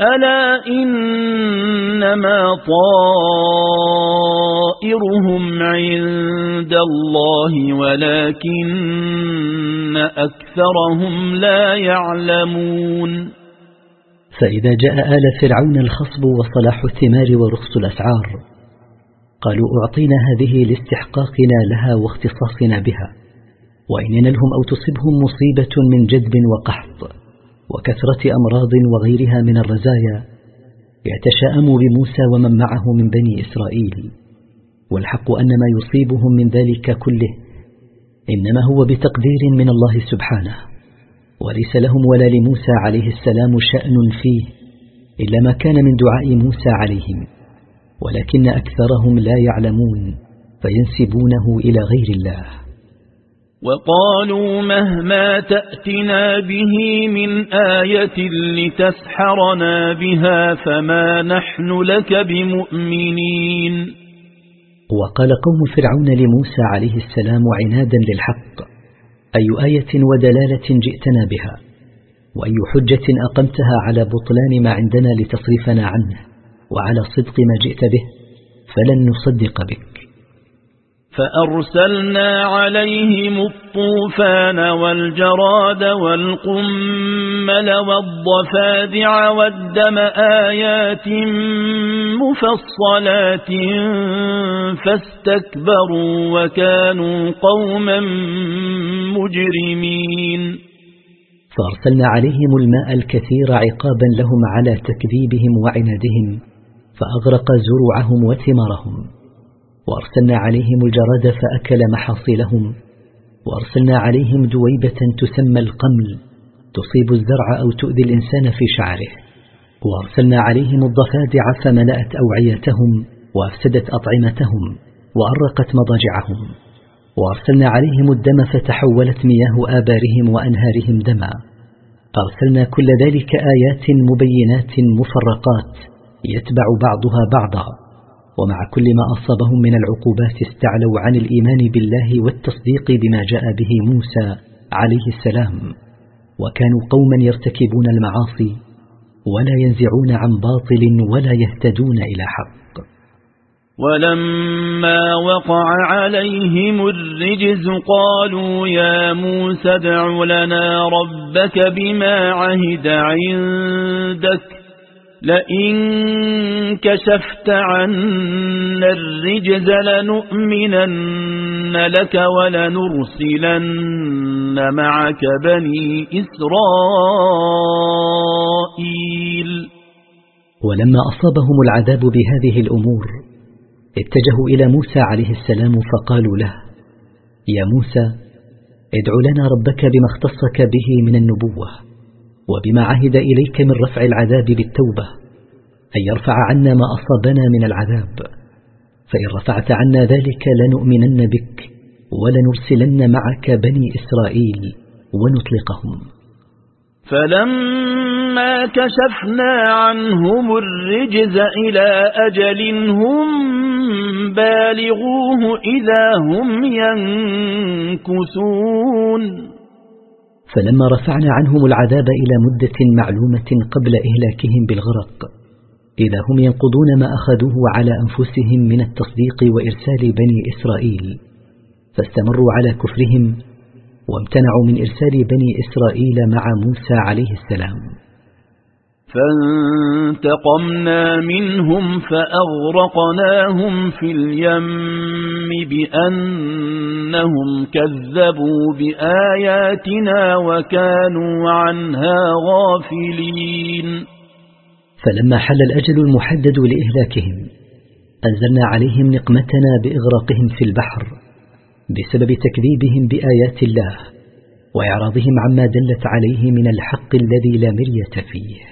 ألا إنما طائرهم عند الله ولكن أكثرهم لا يعلمون. فإذا جاء آل فرعون الخصب وصلاح الثمار ورخص الأسعار قالوا أعطينا هذه لاستحقاقنا لها واختصاصنا بها وإن ينلهم أو تصبهم مصيبة من جدب وقحط. وكثرة أمراض وغيرها من الرزايا يتشاءم بموسى ومن معه من بني إسرائيل. والحق أن ما يصيبهم من ذلك كله إنما هو بتقدير من الله سبحانه. وليس لهم ولا لموسى عليه السلام شأن فيه إلا ما كان من دعاء موسى عليهم. ولكن أكثرهم لا يعلمون فينسبونه إلى غير الله. وقالوا مهما تأتنا به من آية لتسحرنا بها فما نحن لك بمؤمنين. وقال قوم فرعون لموسى عليه السلام عنادا للحق أي آية ودلالة جئتنا بها؟ وأي حجة أقمتها على بطلان ما عندنا لتصرفنا عنه؟ وعلى صدق ما جئت به؟ فلن نصدق بك فأرسلنا عليهم الطوفان والجراد والقمل والضفادع والدم آيات مفصلات فاستكبروا وكانوا قوما مجرمين. فأرسلنا عليهم الماء الكثير عقابا لهم على تكذيبهم وعنادهم فأغرق زروعهم وثمارهم. وأرسلنا عليهم الجراد فأكل محاصيلهم. وأرسلنا عليهم دويبة تسمى القمل تصيب الزرع أو تؤذي الإنسان في شعره. وأرسلنا عليهم الضفادع فملأت أوعيتهم وأفسدت أطعمتهم وأرقت مضاجعهم. وأرسلنا عليهم الدم فتحولت مياه آبارهم وأنهارهم دما. أرسلنا كل ذلك آيات مبينات مفرقات يتبع بعضها بعضا. ومع كل ما أصابهم من العقوبات استعلوا عن الإيمان بالله والتصديق بما جاء به موسى عليه السلام. وكانوا قوما يرتكبون المعاصي ولا ينزعون عن باطل ولا يهتدون إلى حق. ولما وقع عليهم الرجز قالوا يا موسى ادع لنا ربك بما عهد عندك لئن كشفت عنا الرجز لنؤمنن لك ولنرسلن معك بني إسرائيل. ولما أصابهم العذاب بهذه الأمور اتجهوا إلى موسى عليه السلام فقالوا له يا موسى ادع لنا ربك بما اختصك به من النبوة. وبما عهد إليك من رفع العذاب بالتوبة أن يرفع عنا ما أصابنا من العذاب. فإن رفعت عنا ذلك لنؤمنن بك ولنرسلن معك بني إسرائيل ونطلقهم. فلما كشفنا عنهم الرجز إلى أجل هم بالغوه إذا هم ينكثون. فلما رفعنا عنهم العذاب إلى مدة معلومة قبل إهلاكهم بالغرق إذا هم ينقضون ما أخذوه على أنفسهم من التصديق وإرسال بني إسرائيل فاستمروا على كفرهم وامتنعوا من إرسال بني إسرائيل مع موسى عليه السلام. فانتقمنا منهم فأغرقناهم في اليم بأنهم كذبوا بآياتنا وكانوا عنها غافلين. فلما حل الأجل المحدد لإهلاكهم أنزلنا عليهم نقمتنا بإغراقهم في البحر بسبب تكذيبهم بآيات الله وإعراضهم عما دلت عليه من الحق الذي لا مرية فيه.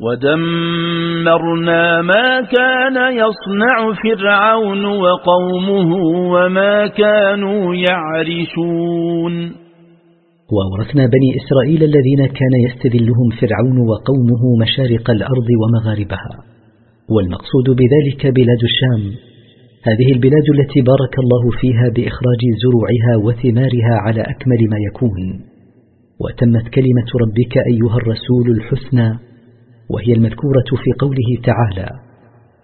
ودمرنا ما كان يصنع فرعون وقومه وما كانوا يعرشون وأورثنا بني إسرائيل الذين كان يستذلهم فرعون وقومه مشارق الأرض ومغاربها. والمقصود بذلك بلاد الشام. هذه البلاد التي بارك الله فيها بإخراج زروعها وثمارها على أكمل ما يكون. وتمت كلمة ربك أيها الرسول الحسنى وهي المذكورة في قوله تعالى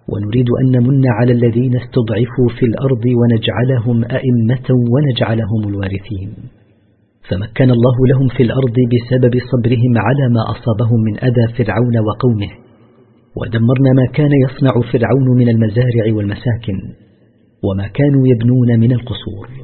ونريد أن نمن على الذين استضعفوا في الأرض ونجعلهم أئمة ونجعلهم الوارثين فمكن الله لهم في الأرض بسبب صبرهم على ما أصابهم من أذى فرعون وقومه ودمرنا ما كان يصنع فرعون من المزارع والمساكن وما كانوا يبنون من القصور.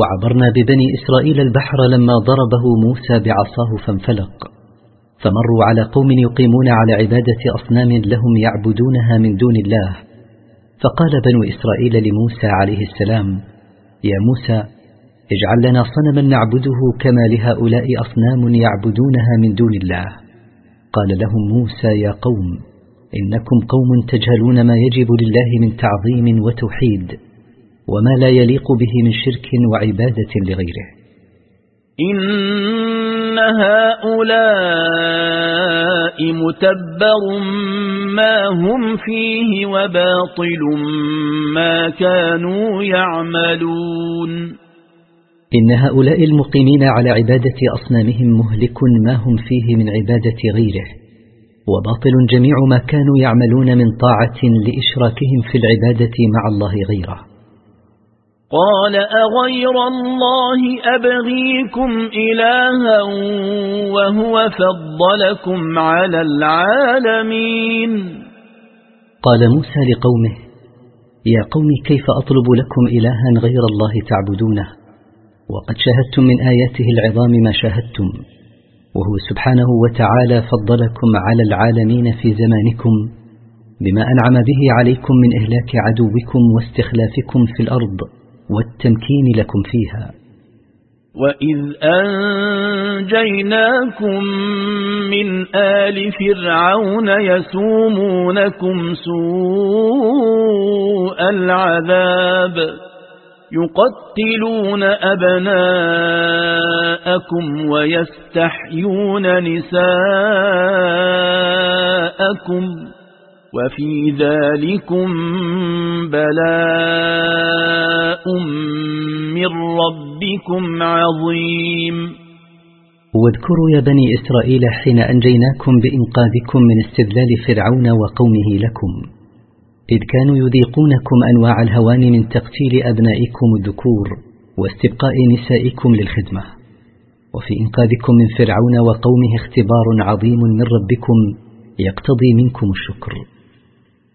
وعبرنا ببني إسرائيل البحر لما ضربه موسى بعصاه فانفلق. فمروا على قوم يقيمون على عبادة أصنام لهم يعبدونها من دون الله. فقال بنو إسرائيل لموسى عليه السلام يا موسى اجعل لنا صنما نعبده كما لهؤلاء أصنام يعبدونها من دون الله. قال لهم موسى يا قوم إنكم قوم تجهلون ما يجب لله من تعظيم وتوحيد. وما لا يليق به من شرك وعبادة لغيره. إن هؤلاء متبر ما هم فيه وباطل ما كانوا يعملون. إن هؤلاء المقيمين على عبادة أصنامهم مهلك ما هم فيه من عبادة غيره وباطل جميع ما كانوا يعملون من طاعة لإشراكهم في العبادة مع الله غيره قال أغير الله أبغيكم إلها وهو فضلكم على العالمين. قال موسى لقومه يا قوم كيف أطلب لكم إلها غير الله تعبدونه؟ وقد شاهدتم من آياته العظام ما شاهدتم. وهو سبحانه وتعالى فضلكم على العالمين في زمانكم بما أنعم به عليكم من إهلاك عدوكم واستخلافكم في الأرض. والتمكين لكم فيها. وإذ أنجيناكم من آل فرعون يسومونكم سوء العذاب يقتلون أبناءكم ويستحيون نساءكم وفي ذلكم بلاء من ربكم عظيم. واذكروا يا بني إسرائيل حين أنجيناكم بإنقاذكم من استذلال فرعون وقومه لكم. إذ كانوا يذيقونكم أنواع الهوان من تقتيل أبنائكم الذكور واستبقاء نسائكم للخدمة. وفي إنقاذكم من فرعون وقومه اختبار عظيم من ربكم يقتضي منكم الشكر.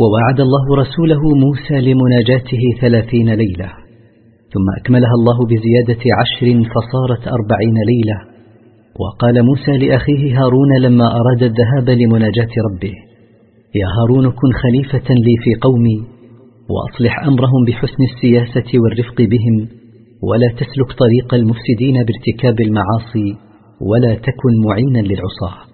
ووعد الله رسوله موسى لمناجاته ثلاثين ليلة ثم أكملها الله بزيادة عشر فصارت أربعين ليلة وقال موسى لأخيه هارون لما أراد الذهاب لمناجاة ربه يا هارون كن خليفة لي في قومي وأصلح أمرهم بحسن السياسة والرفق بهم ولا تسلك طريق المفسدين بارتكاب المعاصي ولا تكن معينا للعصاة.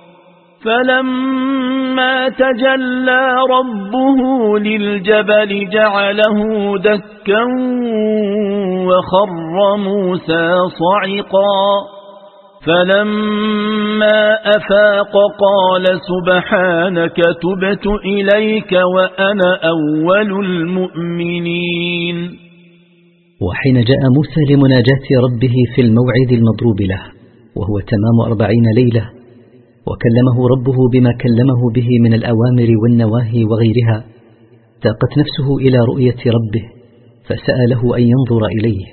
فلما تجلى ربه للجبل جعله دكا وخر موسى صعقا. فلما أفاق قال سبحانك تبت إليك وأنا أول المؤمنين. وحين جاء موسى لمناجاة ربه في الموعد المضروب له وهو تمام أربعين ليلة وكلمه ربه بما كلمه به من الأوامر والنواهي وغيرها تاقت نفسه إلى رؤية ربه فسأله أن ينظر إليه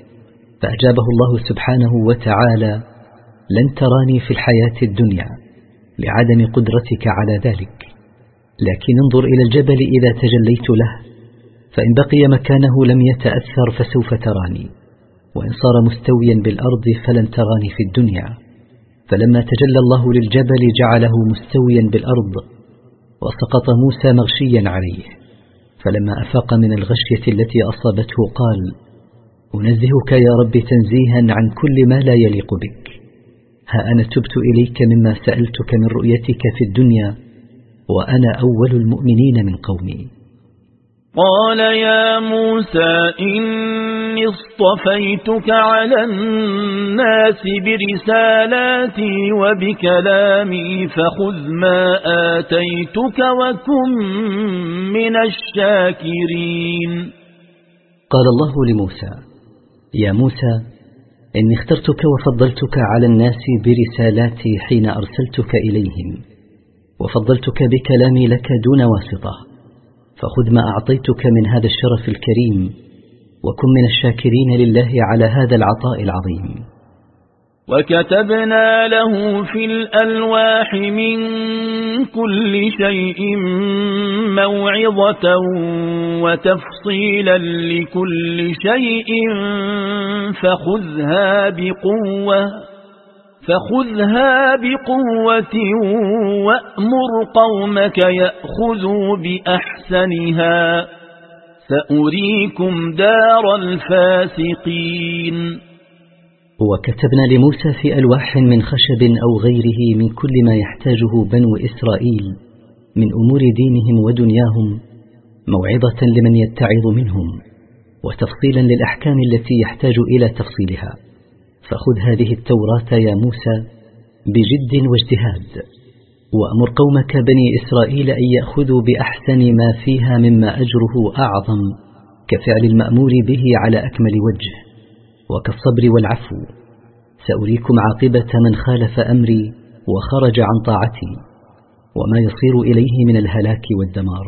فأجابه الله سبحانه وتعالى لن تراني في الحياة الدنيا لعدم قدرتك على ذلك لكن انظر إلى الجبل إذا تجليت له فإن بقي مكانه لم يتأثر فسوف تراني وإن صار مستويا بالأرض فلن تراني في الدنيا. فلما تجلى الله للجبل جعله مستويا بالأرض وسقط موسى مغشيا عليه. فلما أفاق من الغشية التي أصابته قال أنزهك يا رب تنزيها عن كل ما لا يليق بك. ها أنا تبت إليك مما سألتك من رؤيتك في الدنيا وأنا أول المؤمنين من قومي. قال يا موسى إني اصطفيتك على الناس برسالاتي وبكلامي فخذ ما آتيتك وكن من الشاكرين. قال الله لموسى يا موسى إني اخترتك وفضلتك على الناس برسالاتي حين أرسلتك إليهم وفضلتك بكلامي لك دون واسطة. فخذ ما أعطيتك من هذا الشرف الكريم وكن من الشاكرين لله على هذا العطاء العظيم. وكتبنا له في الألواح من كل شيء موعظة وتفصيلا لكل شيء فخذها بقوة. فخذها بقوة وأمر قومك يأخذوا بأحسنها. سأريكم دار الفاسقين. وكتبنا لموسى في ألواح من خشب أو غيره من كل ما يحتاجه بنو إسرائيل من أمور دينهم ودنياهم موعظة لمن يتعظ منهم وتفصيلا للأحكام التي يحتاج إلى تفصيلها. فخذ هذه التوراة يا موسى بجد واجتهاد وأمر قومك بني إسرائيل أن يأخذوا بأحسن ما فيها مما أجره أعظم كفعل المأمور به على أكمل وجه وكالصبر والعفو. سأريكم عاقبة من خالف أمري وخرج عن طاعتي وما يصير إليه من الهلاك والدمار.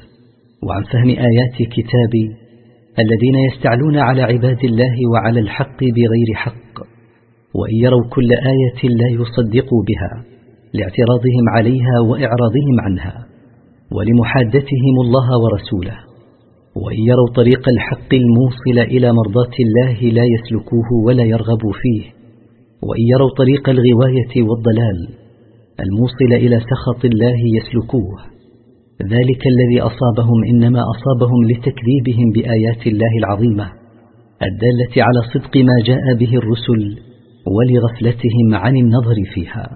وعن فهم آيات كتابي الذين يستعلون على عباد الله وعلى الحق بغير حق وإن يروا كل آية لا يصدقوا بها لاعتراضهم عليها وإعراضهم عنها ولمحادتهم الله ورسوله وإن يروا طريق الحق الموصل إلى مرضاة الله لا يسلكوه ولا يرغبوا فيه وإن يروا طريق الغواية والضلال الموصل إلى سخط الله يسلكوه. ذلك الذي أصابهم إنما أصابهم لتكذيبهم بآيات الله العظيمة الدالة على صدق ما جاء به الرسل ولغفلتهم عن النظر فيها.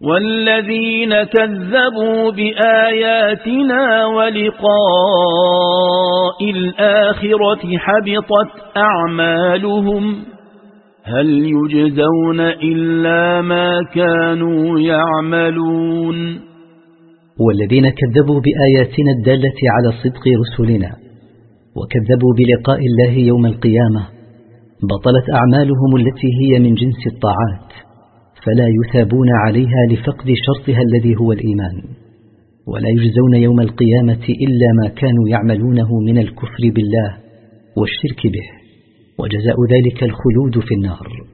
والذين كذبوا بآياتنا ولقاء الآخرة حبطت أعمالهم هل يجزون إلا ما كانوا يعملون؟ والذين كذبوا بآياتنا الدالة على صدق رسلنا وكذبوا بلقاء الله يوم القيامة بطلت أعمالهم التي هي من جنس الطاعات فلا يثابون عليها لفقد شرطها الذي هو الإيمان ولا يجزون يوم القيامة إلا ما كانوا يعملونه من الكفر بالله والشرك به وجزاء ذلك الخلود في النار.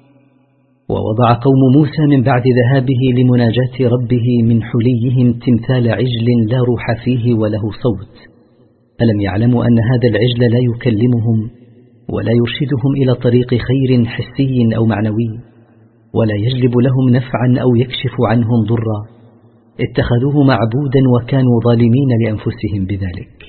ووضع قوم موسى من بعد ذهابه لمناجاة ربه من حليهم تمثال عجل لا روح فيه وله صوت. ألم يعلموا أن هذا العجل لا يكلمهم ولا يرشدهم إلى طريق خير حسي أو معنوي ولا يجلب لهم نفعا أو يكشف عنهم ضرا. اتخذوه معبودا وكانوا ظالمين لأنفسهم بذلك.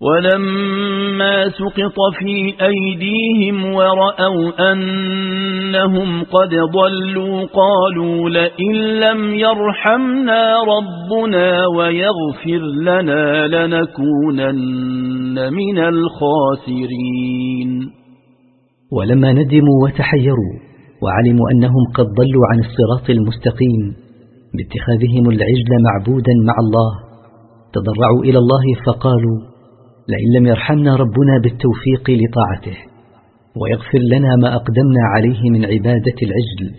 ولما سقط في أيديهم ورأوا أنهم قد ضلوا قالوا لئن لم يرحمنا ربنا ويغفر لنا لنكونن من الخاسرين. ولما ندموا وتحيروا وعلموا أنهم قد ضلوا عن الصراط المستقيم باتخاذهم العجل معبودا مع الله تضرعوا إلى الله فقالوا لئن لم يرحمنا ربنا بالتوفيق لطاعته ويغفر لنا ما أقدمنا عليه من عبادة العجل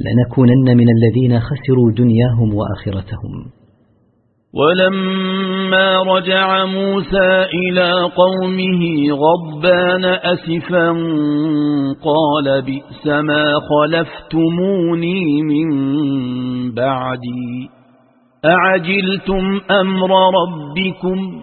لنكونن من الذين خسروا دنياهم وآخرتهم. ولما رجع موسى إلى قومه غضبان أسفا قال بئس ما خلفتموني من بعدي أعجلتم أمر ربكم؟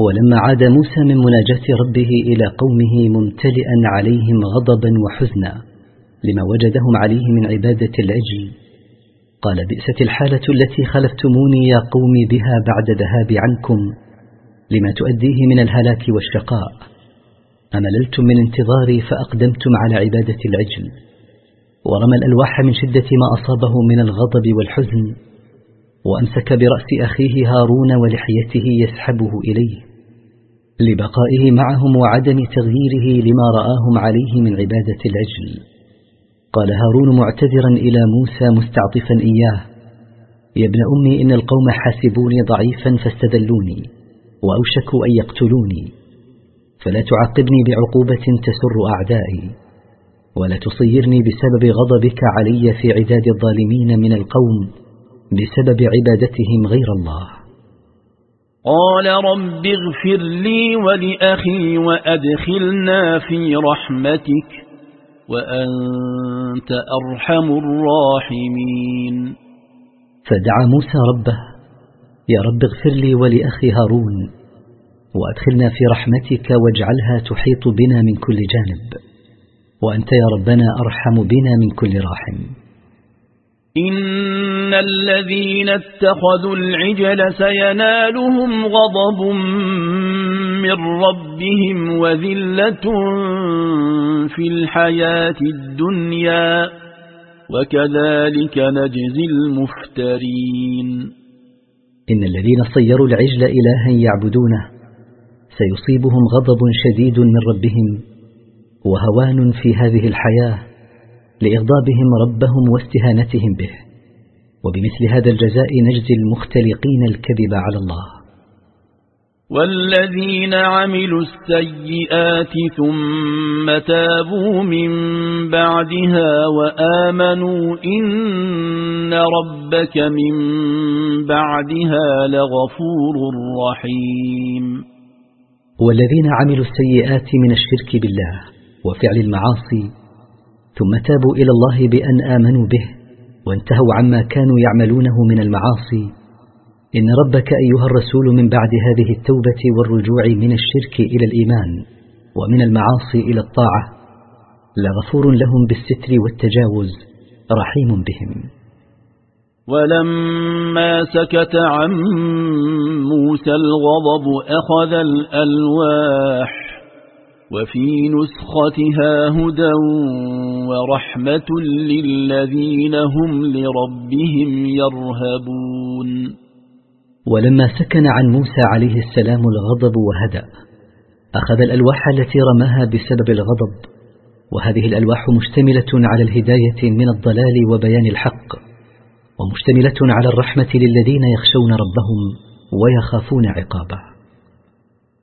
ولما عاد موسى من مناجاة ربه إلى قومه ممتلئا عليهم غضبا وحزنا لما وجدهم عليه من عبادة العجل. قال بئست الحالة التي خلفتموني يا قوم بها بعد ذهاب عنكم لما تؤديه من الهلاك والشقاء؟ أمللتم من انتظاري فأقدمتم على عبادة العجل؟ ورمى الألواح من شدة ما أصابه من الغضب والحزن وأمسك برأس أخيه هارون ولحيته يسحبه إليه لبقائه معهم وعدم تغييره لما رآهم عليه من عبادة العجل. قال هارون معتذرا إلى موسى مستعطفا إياه يا ابن أمي إن القوم حاسبوني ضعيفا فاستدلوني وأوشكوا أن يقتلوني فلا تعاقبني بعقوبة تسر أعدائي ولا تصيرني بسبب غضبك علي في عداد الظالمين من القوم بسبب عبادتهم غير الله. قال رب اغفر لي ولأخي وأدخلنا في رحمتك وأنت أرحم الراحمين. فدعا موسى ربه يا رب اغفر لي ولأخي هارون وأدخلنا في رحمتك واجعلها تحيط بنا من كل جانب وأنت يا ربنا أرحم بنا من كل راحم. إن الذين اتخذوا العجل سينالهم غضب من ربهم وذلة في الحياة الدنيا وكذلك نجزي المفترين إن الذين صيروا العجل إلها يعبدونه سيصيبهم غضب شديد من ربهم وهوان في هذه الحياة لإغضابهم ربهم واستهانتهم به. وبمثل هذا الجزاء نجزي المختلقين الكذب على الله. والذين عملوا السيئات ثم تابوا من بعدها وآمنوا إن ربك من بعدها لغفور رحيم. والذين عملوا السيئات من الشرك بالله وفعل المعاصي ثم تابوا إلى الله بأن آمنوا به وانتهوا عما كانوا يعملونه من المعاصي. إن ربك أيها الرسول من بعد هذه التوبة والرجوع من الشرك إلى الإيمان ومن المعاصي إلى الطاعة لغفور لهم بالستر والتجاوز رحيم بهم. ولما سكت عن موسى الغضب أخذ الألواح. وفي نسختها هدى ورحمة للذين هم لربهم يرهبون. ولما سكن عن موسى عليه السلام الغضب وهدأ أخذ الألواح التي رماها بسبب الغضب وهذه الألواح مشتملة على الهداية من الضلال وبيان الحق ومشتملة على الرحمة للذين يخشون ربهم ويخافون عقابه.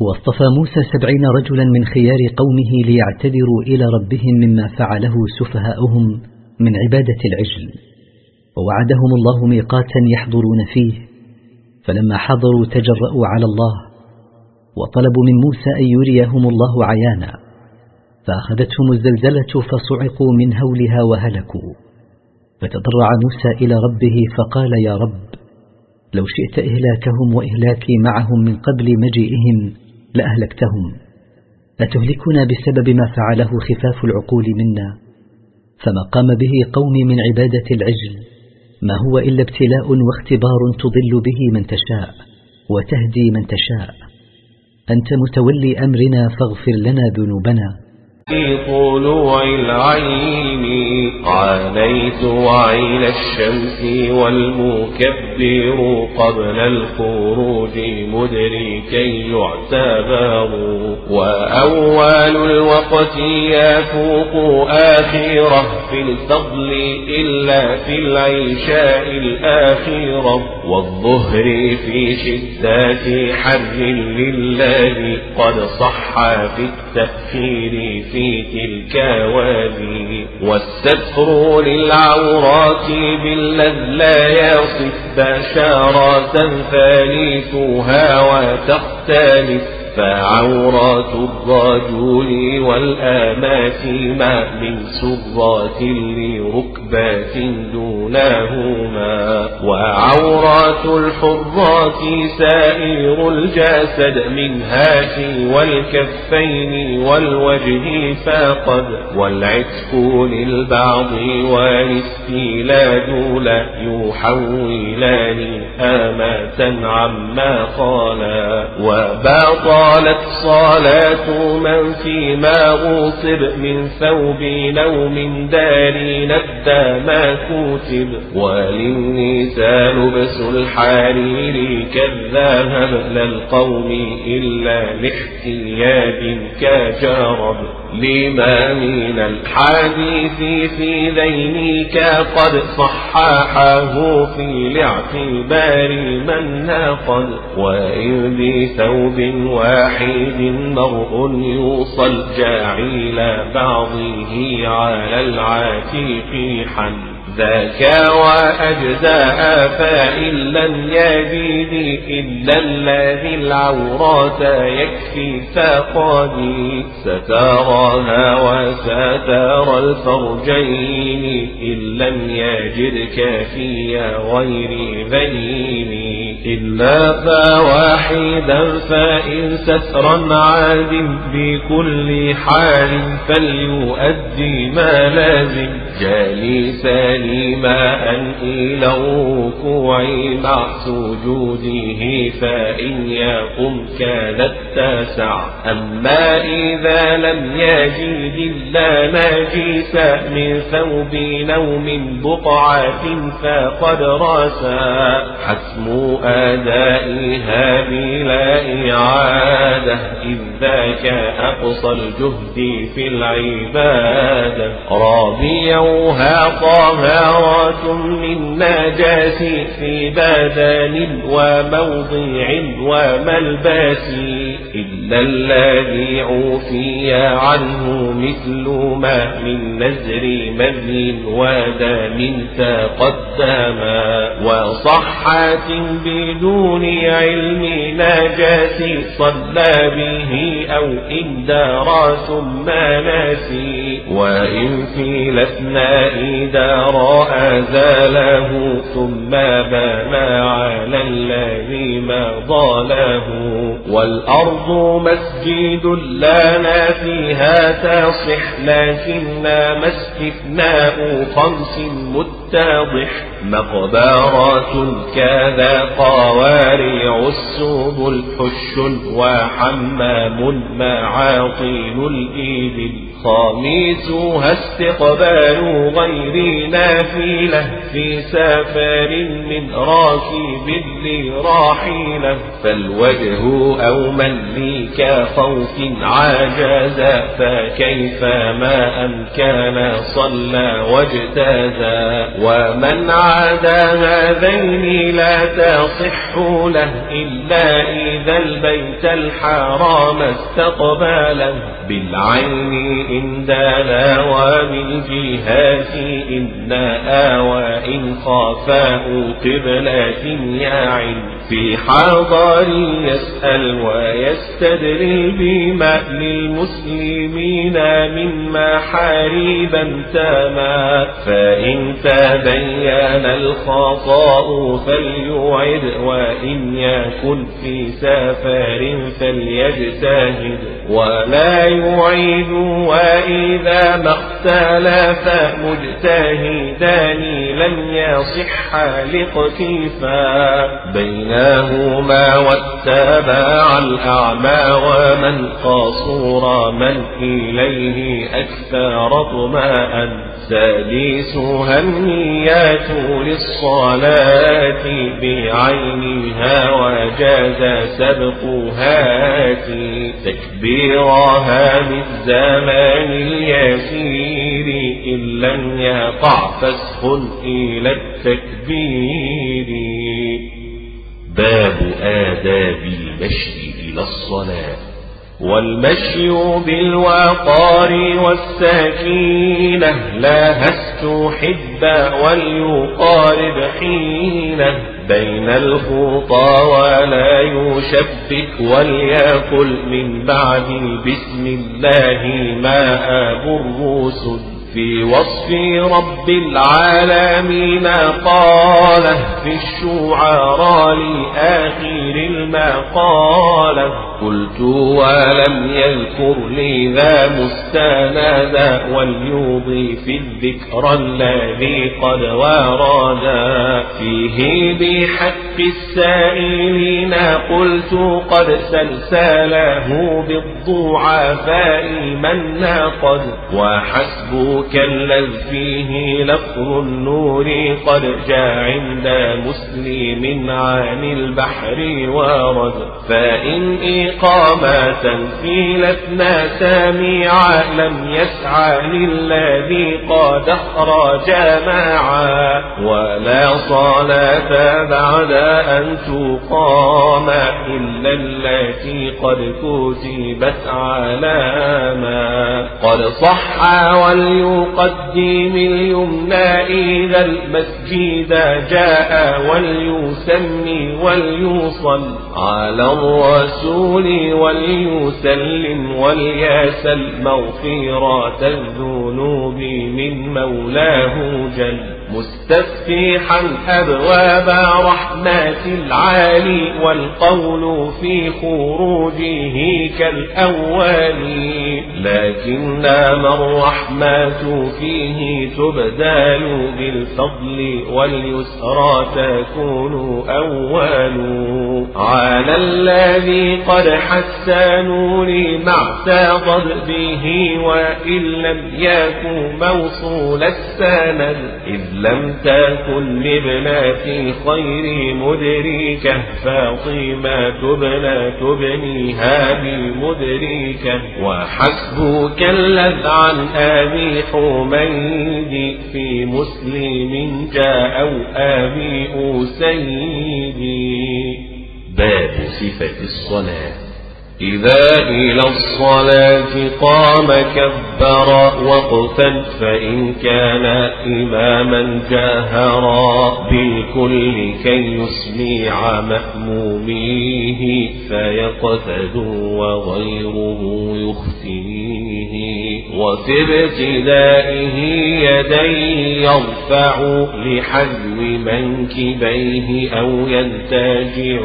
واصطفى موسى سبعين رجلا من خيار قومه ليعتذروا إلى ربهم مما فعله سفهاؤهم من عبادة العجل ووعدهم الله ميقاتا يحضرون فيه فلما حضروا تجرأوا على الله وطلبوا من موسى أن يريهم الله عيانا فأخذتهم الزلزلة فصعقوا من هولها وهلكوا فتضرع موسى إلى ربه فقال يا رب لو شئت إهلاكهم وإهلاكي معهم من قبل مجيئهم لأهلكتهم. أتهلكنا بسبب ما فعله خفاف العقول منا؟ فما قام به قومي من عبادة العجل. ما هو إلا ابتلاء واختبار تضل به من تشاء وتهدي من تشاء. أنت متولي أمرنا فاغفر لنا ذنوبنا. في طلوع العين عانيت عين الشمس والمكبر قبل الخروج مدركي يعتبر. وأول الوقت يفوق آخرة في الفضل إلا في العشاء الآخرة والظهر في شدة حر لله قد صح في التأخير في تلك وادي. والستر للعورات بالذ لا يصف بشارة ثالثها وتختلف. فعورات الرجل والآمات ما من سرات لركبات دونهما وعورات الحرات سائر الجسد من هاش والكفين والوجه فقد والعتق للبعض والاستيلاد لا يحولان آمة عما قالا وباطا قالت صلاة من فيما غوصب من ثوب أو من دار ندى ما كتب وللنساء لبس الحرير كالذهب للقوم إلا لاحتياب كجرب. لما من الحديث في ذينك قد صححه في الاعتبار من ناقد وإن بثوب واحد مرء يوصل جاعل بعضه على العاتق حن ذاك وأجزاء فإن لم يجد إلا الذي العورات يكفي فقدي ستراها وسترى الفرجين إن لم يجد كافيا غير ذين إلا فواحدا فإن سترا عاد بكل حال فليؤدي ما لازم. جالي سليما أن إلى الركوع مع سجوده فإن يقم كان التاسع أما إذا لم يجد إلا نجيس من ثوب نوم بقعة فقد راسا. حسم أدائها بلا إعادة إذ ذاك أقصى الجهد في العبادة. رابيوها طهارة من نجاس في بدن وموضع وملبس إلا الذي عوفي عنه مثل ما من نزر مذي ودم تقدما وصحة بدون علم نجاس صلى به أو إن دار ثم نسي وإن في الأثناء دار أزاله ثم بنى على الذي مضى له. والأرض مسجد لنا فيها تصح لكنما استثناء خمس متضح. مقبرة كذا قوارع السبل حش وحمام معاطين الإبل خامسها استقبال غير نافلة في سفر من راكب لراحلة فالوجه أو من لي كخوف عجز فكيف ما أمكن صلى واجتازا ومن عدا هذين لا تصح له إلا إذا البيت الحرام استقبله بالعين إن دانا وبالجهات إن آوى إن خافاه قبلة يعن في حضر يسأل ويستدري بما للمسلمين من محاريبا تاما. فإن تبين الخطأ فليعد وإن يكن في سفر فليجتهد. ولا يعيد وإذا ما اختلف مجتهدان لم يصح الاقتفاء بينهما واتبع الأعمى ومن قصور من إليه أكثر طماء سادسها النيات للصلاة بعينها وجاز سبقها تكبيرها بالزمان اليسير إن لم يقع فسخ إلى التكبير باب آداب المشي إلى الصلاة والمشي بالوقار والسكينة لا هستحب وليقارب حينه بين الخطى ولا يشبك وليقل من بعد بسم الله ما أبو الرسل. في وصف رب العالمين قال في الشعراء لآخر المقالة قلت ولم يذكر لي ذا مستندا وليضيف الذكر الذي قد ورد فيه بحق السائلين قلت قد سلسله بالضعفاء من ناقد وحسبك كالذ فيه لفظ النور قد جاء عند مسلم عن البحر ورد فإن إقامة في لثنا سامعا لم يسعى للذي قد أخرج معا. ولا صلاة بعد أن تقام إلا التي قد كتبت على ما. قد صح وليؤمن وليقدم اليمنى إذا المسجد جاء وليسمي وليصل على الرسول وليسلم وليسل مغفرة الذنوب من مولاه جل مستفتحا أبواب رحمة العالي والقول في خروجه كالأول لكنما الرحمة فيه تبدال بالفضل واليسرى تكون أول على الذي قد حسنوا لي ما اعتقد به وإن لم يكن موصول السند. إذ لم تكن لابنة خير مدركة فاطمة ابنة تبنيها بمدركة وحسبك اللذ عن أبي حميد في مسلم جاء أو أبي أسيد باب صفة الصلاة. إذا إلى الصلاة قام كبرا وقتا فإن كان إماما جاهرا بالكل كي يسمع مأموميه فيقتدوا وغيره يخفيه وفي ابتدائه يديه يرفع لحذو منكبيه أو ينتجع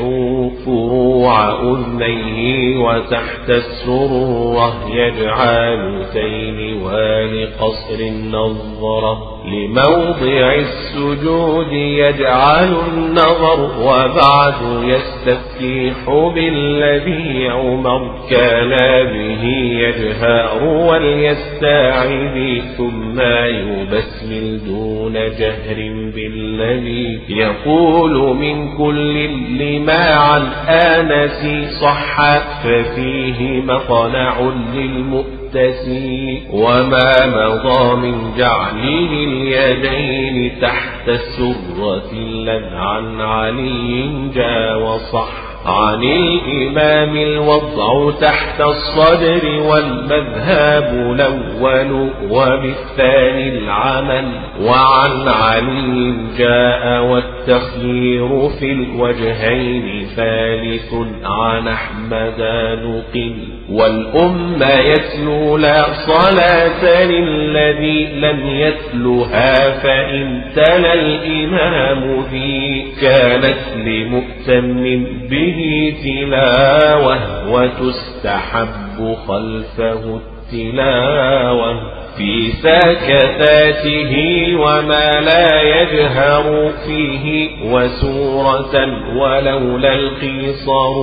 فروع أذنيه وتحت السرة يجعل تين ولقصر النظرة لموضع السجود يجعل النظر وبعد يستفتيح بالذي عمر كان به يجهر وليستعذ ثم يبسمل دون جهر بالذي يقول من كل لما عن آنس صح ففيه مطلع للمؤمن المتسي. وما مضى من جعله اليدين تحت السرة لن عن علي جا وصح. عن الإمام الوضع تحت الصدر والمذهب الأول وبالثاني العمل. وعن علي جاء والتخيير في الوجهين ثالث عن أحمد نقل والأم يتلو لا صلاة للذي لم يتلها فإن تلا الإمام ذي كانت لمؤتم به تلاوة وتستحب خلفه التلاوة في ساكتاته وما لا يجهر فيه وسورة ولولا القيصر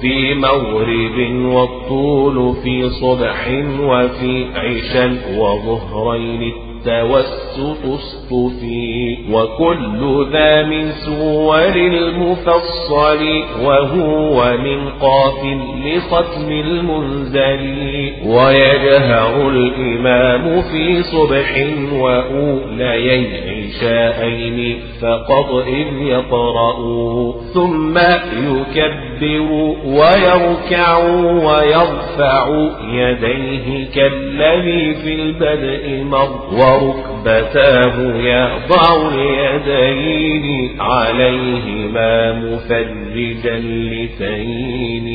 في مغرب والطول في صبح وفي عشا وظهرين التوسط اصطفي وكل ذا من سور المفصل وهو من قاف لختم المنزل ويجهر الإمام في صبح وأوليي عشاءين فقط إذ يقرأ ثم يكبر ويركع ويرفع يديه كالذي في البدء مر وركبتاه يضع اليدين عليهما مفرجا لتين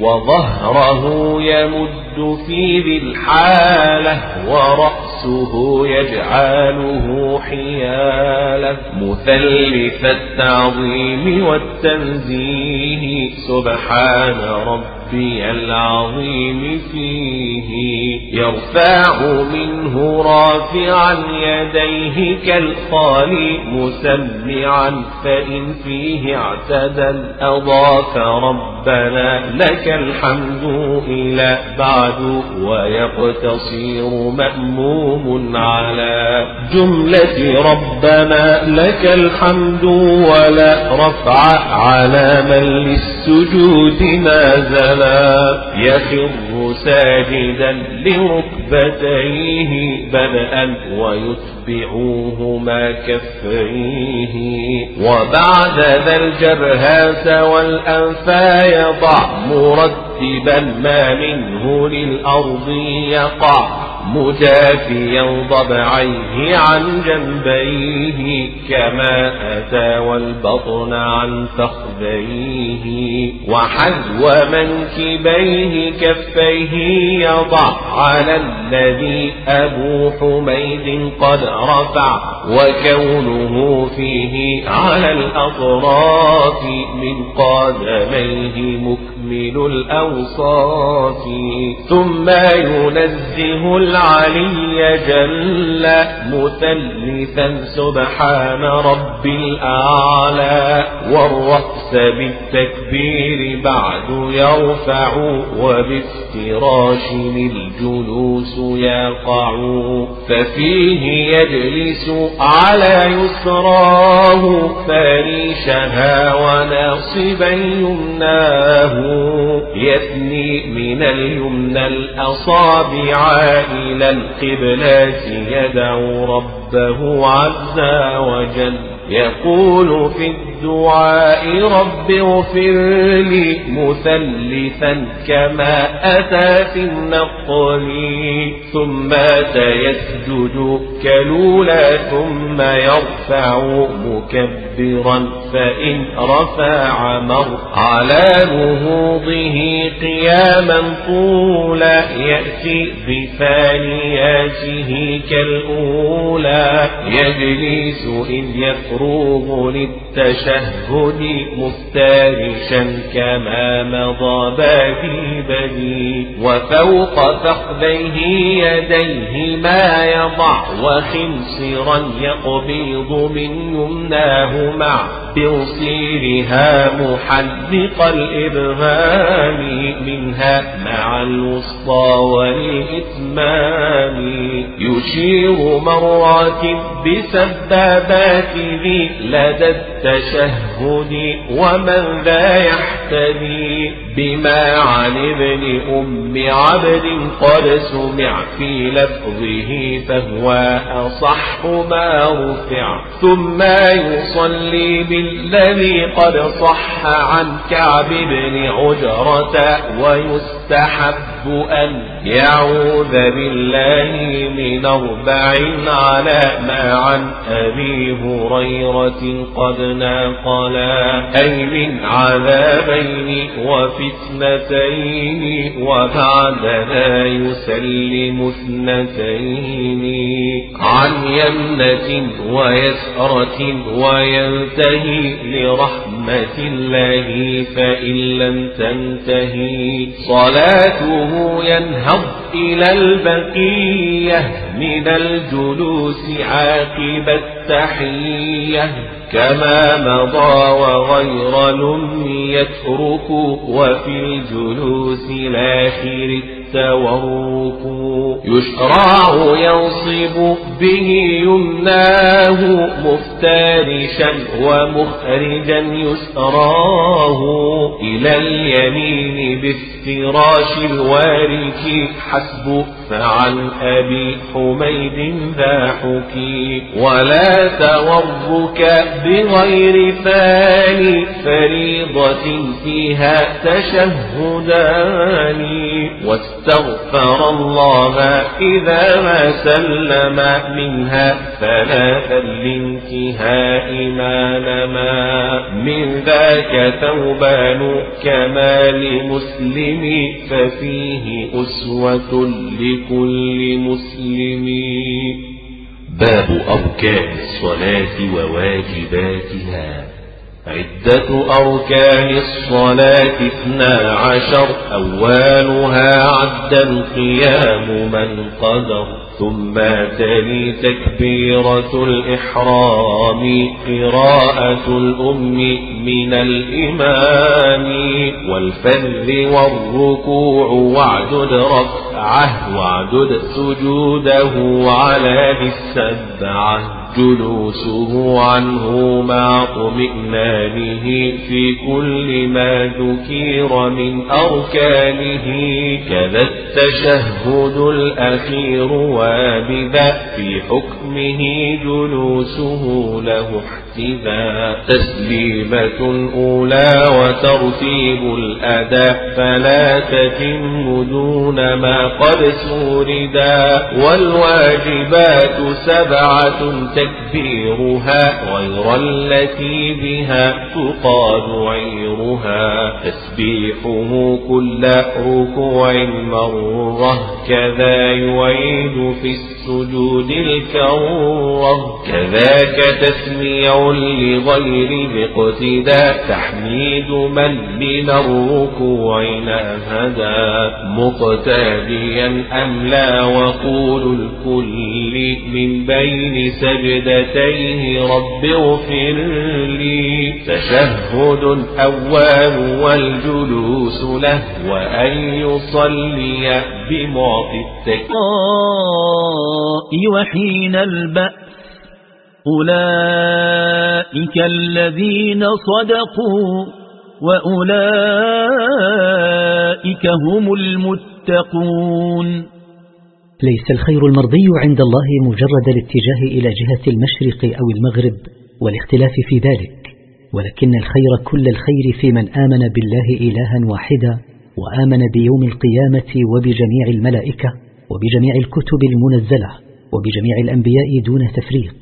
وظهره يمد في ذي الحالة ورأسه يجعله حيالة مثلث التعظيم والتنزيه سبحان ربه ربي العظيم فيه. يرفع منه رافعا يديه كالخالي مسمعا. فإن فيه اعتدى أضاف ربنا لك الحمد إلى بعد. ويقتصر مأموم على جملة ربنا لك الحمد ولا رفع على من للسجود ما زال يخر ساجدا لركبتيه بدءا ويتبعوهما كفيه. وبعد ذا الجبهات والأنفا يضع مرتبا ما منه للأرض يقع. مجافيا ضبعيه عن جنبيه كما أتى والبطن عن فخذيه وحذو منكبيه كفيه يضع على الذي أبو حميد قد رفع وكونه فيه على الأطراف من قدميه مكمل الأوصاف ثم ينزه العلي جل مثلثا سبحان رب الأعلى والرأس بالتكبير بعد يرفع وبافتراش الجلوس يقع ففيه يجلس على يسراه فريشها وناصبا يمناه يثني من اليمنى الأصابع إلى القبلة يدعو ربه عز وجل. يقول في الدعاء رب اغفر لي مثلثا كما أتى في النقل. ثم يسجد كلولا ثم يرفع مكبرا. فإن رفع مر على نهوضه قياما طولا. يأتي بثانياته كالأولى. يجلس إذ يفروغ للتشهد مفترشا كما مضى بادي بدي وفوق فخذيه يديه ما يضع وخنصرا يقبض من يمناه مع بوصيرها محلق الإبهام منها مع الوسطى والإتمام. يشير مرات بسبابات ذي لدى التشهد ومن ذا يحتدي بما عن ابن أم عبد قد سمع في لفظه فهو أصح ما رفع. ثم يصلي بالذي قد صح عن كعب بن عجرة ويستحب أن يعوذ بالله من أربع على ما عن أبي هريرة قد ناقلا أي من عذابين وفتنتين وبعدها يسلم اثنتين. عن يمنة ويسرة وينتهي لرحمة الله فإن لم تنتهي صلاته ينهض إلى البقية من الجلوس عاقب التحية كما مضى وغير لم يترك وفي الجلوس الآخر التورك. يشرع ينصب به يمناه مفترشا ومخرجا يسراه. إلى اليمين بافتراش الوارك حسب فعن أبي حميد ذا حكي. ولا تورك بغير فاني فريضة فيها تشهدان. واستغفر الله إذا ما سلم منها ثلاثا لانتهاء ما نما. من ذاك ثوبان كمال مسلم ففيه أسوة لكل مسلم. باب أركان الصلاة وواجباتها. عدة أركان الصلاة اثنا عشر أولها عد القيام من قدر ثم تلي تكبيرة الإحرام قراءة الأم من الإمام والفذ والركوع واعدد رفعه واعدد سجوده على ذي السبعة. جلوسه عنه مع طمئنانه في كل ما ذكر من أركانه كذا التشهد الأخير وبذا في حكمه جلوسه له ذا تسليمة أولى وترتيب الأداء فلا تتم دون ما قد سوردا والواجبات سبعة تكبيرها غير التي بها تقاد عيرها. تسبيحه كل ركوع مرة كذا يعيد في السجود الكرة. كذاك تسميع لغير باقتداء تحميد من من الركوع هدى. مقتديا أم لا؟ وقول الكل من بين سجدتيه رب اغفر لي. تشهد أول والجلوس له وأن يصلي بمعطي التكبير. وحين البأس أولئك الذين صدقوا وأولئك هم المتقون. ليس الخير المرضي عند الله مجرد الاتجاه إلى جهة المشرق أو المغرب والاختلاف في ذلك ولكن الخير كل الخير في من آمن بالله إلها واحدا وآمن بيوم القيامة وبجميع الملائكة وبجميع الكتب المنزلة وبجميع الأنبياء دون تفريق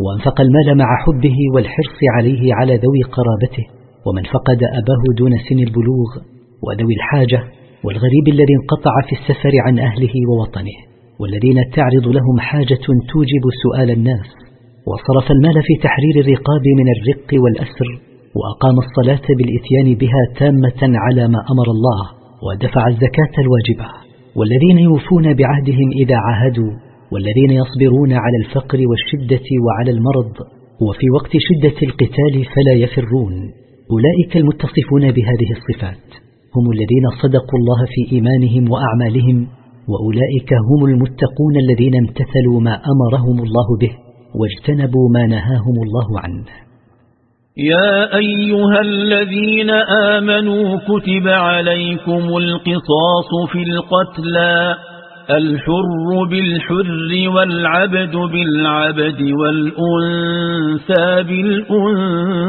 وأنفق المال مع حبه والحرص عليه على ذوي قرابته ومن فقد أباه دون سن البلوغ وذوي الحاجة والغريب الذي انقطع في السفر عن أهله ووطنه. والذين تعرض لهم حاجة توجب سؤال الناس. وصرف المال في تحرير الرقاب من الرق والأسر وأقام الصلاة بالإتيان بها تامة على ما أمر الله ودفع الزكاة الواجبة. والذين يوفون بعهدهم إذا عاهدوا والذين يصبرون على الفقر والشدة وعلى المرض. وفي وقت شدة القتال فلا يفرون. أولئك المتصفون بهذه الصفات. هم الذين صدقوا الله في إيمانهم وأعمالهم وأولئك هم المتقون الذين امتثلوا ما أمرهم الله به واجتنبوا ما نهاهم الله عنه. يا أيها الذين آمنوا كتب عليكم القصاص في القتلى الحر بالحر والعبد بالعبد والأنثى بالأنثى.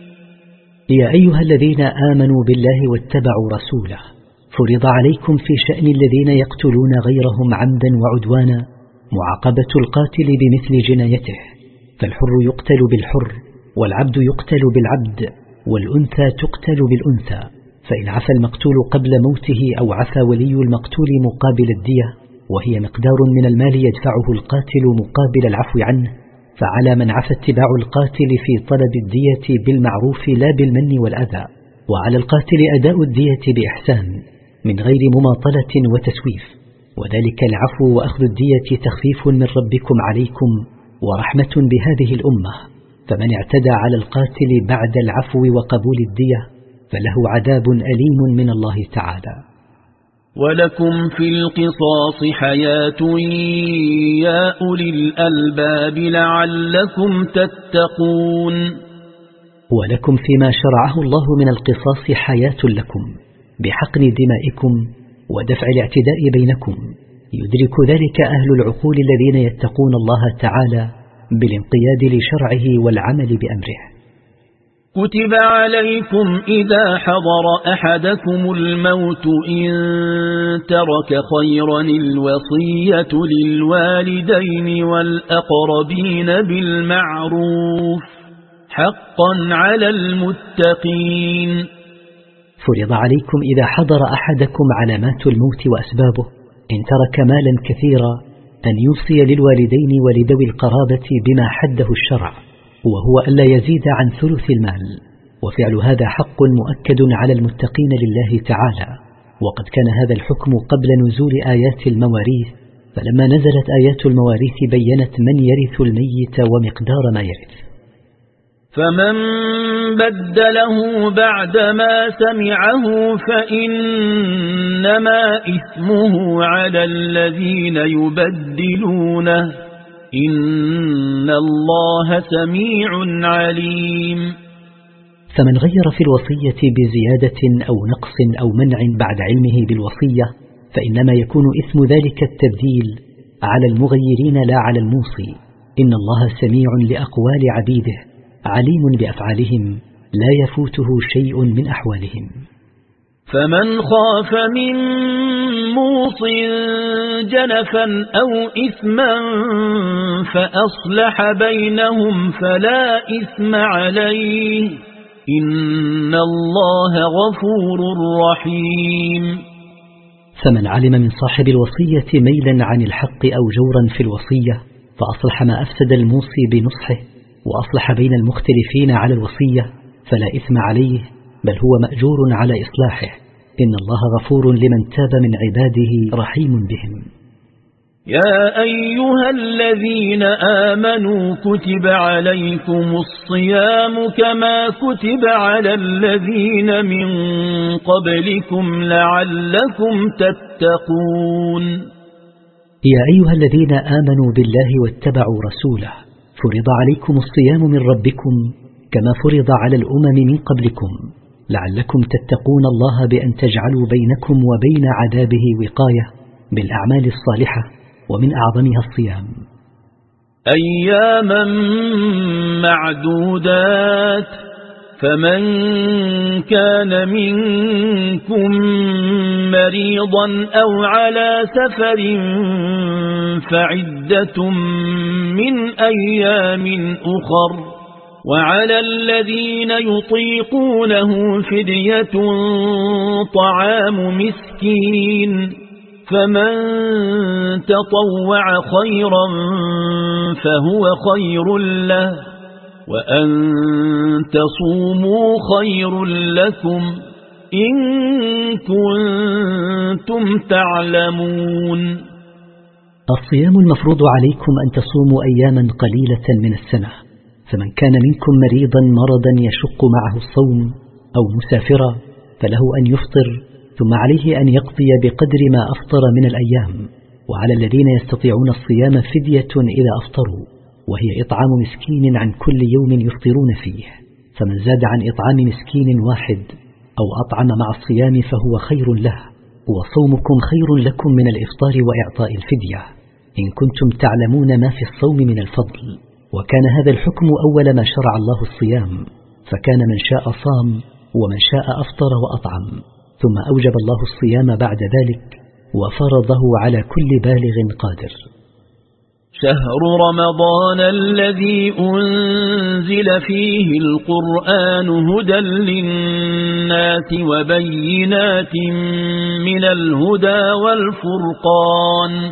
يا أيها الذين آمنوا بالله واتبعوا رسوله فرض عليكم في شأن الذين يقتلون غيرهم عمدا وعدوانا معاقبة القاتل بمثل جنايته فالحر يقتل بالحر والعبد يقتل بالعبد والأنثى تقتل بالأنثى فإن عفى المقتول قبل موته أو عفى ولي المقتول مقابل الدية وهي مقدار من المال يدفعه القاتل مقابل العفو عنه فعلى من عفى اتباع القاتل في طلب الدية بالمعروف لا بالمن والأذى وعلى القاتل أداء الدية بإحسان من غير مماطلة وتسويف. وذلك العفو وأخذ الدية تخفيف من ربكم عليكم ورحمة بهذه الأمة. فمن اعتدى على القاتل بعد العفو وقبول الدية فله عذاب أليم من الله تعالى. ولكم في القصاص حياة يا أولي الألباب لعلكم تتقون ولكم فيما شرعه الله من القصاص حياة لكم بحقن دمائكم ودفع الاعتداء بينكم. يدرك ذلك أهل العقول الذين يتقون الله تعالى بالانقياد لشرعه والعمل بأمره. كتب عليكم إذا حضر أحدكم الموت إن ترك خيرا الوصية للوالدين والأقربين بالمعروف حقا على المتقين. فرض عليكم إذا حضر أحدكم علامات الموت وأسبابه إن ترك مالا كثيرا أن يوصي للوالدين ولذوي القرابة بما حده الشرع. وهو ألا يزيد عن ثلث المال. وفعل هذا حق مؤكد على المتقين لله تعالى. وقد كان هذا الحكم قبل نزول آيات المواريث فلما نزلت آيات المواريث بينت من يرث الميت ومقدار ما يرث. فمن بدله بعدما سمعه فإنما إثمه على الذين يبدلونه. إن الله سميع عليم. فمن غير في الوصية بزيادة أو نقص أو منع بعد علمه بالوصية فإنما يكون إثم ذلك التبديل على المغيرين لا على الموصي. إن الله سميع لأقوال عبيده عليم بأفعالهم لا يفوته شيء من أحوالهم. فمن خاف من موص جنفا أو إثما فأصلح بينهم فلا إثم عليه. إن الله غفور رحيم. فمن علم من صاحب الوصية ميلا عن الحق أو جورا في الوصية فأصلح ما أفسد الموصي بنصحه وأصلح بين المختلفين على الوصية فلا إثم عليه. بل هو مأجور على إصلاحه. إن الله غفور لمن تاب من عباده رحيم بهم. يا أيها الذين آمنوا كتب عليكم الصيام كما كتب على الذين من قبلكم لعلكم تتقون. يا أيها الذين آمنوا بالله واتبعوا رسوله فرض عليكم الصيام من ربكم كما فرض على الأمم من قبلكم. لعلكم تتقون الله بأن تجعلوا بينكم وبين عذابه وقاية بالأعمال الصالحة ومن أعظمها الصيام. أياما معدودات فمن كان منكم مريضا أو على سفر فعدة من أيام أخر. وعلى الذين يطيقونه فدية طعام مسكين فمن تطوع خيرا فهو خير له وأن تصوموا خير لكم إن كنتم تعلمون الصيام المفروض عليكم أن تصوموا أياما قليلة من السنة فمن كان منكم مريضا مرضا يشق معه الصوم أو مسافرا فله أن يفطر ثم عليه أن يقضي بقدر ما أفطر من الأيام وعلى الذين يستطيعون الصيام فدية إذا أفطروا وهي إطعام مسكين عن كل يوم يفطرون فيه فمن زاد عن إطعام مسكين واحد أو أطعم مع الصيام فهو خير له وصومكم خير لكم من الإفطار وإعطاء الفدية إن كنتم تعلمون ما في الصوم من الفضل. وكان هذا الحكم أول ما شرع الله الصيام فكان من شاء صام ومن شاء أفطر وأطعم ثم أوجب الله الصيام بعد ذلك وفرضه على كل بالغ قادر. شهر رمضان الذي أنزل فيه القرآن هدى للناس وبينات من الهدى والفرقان.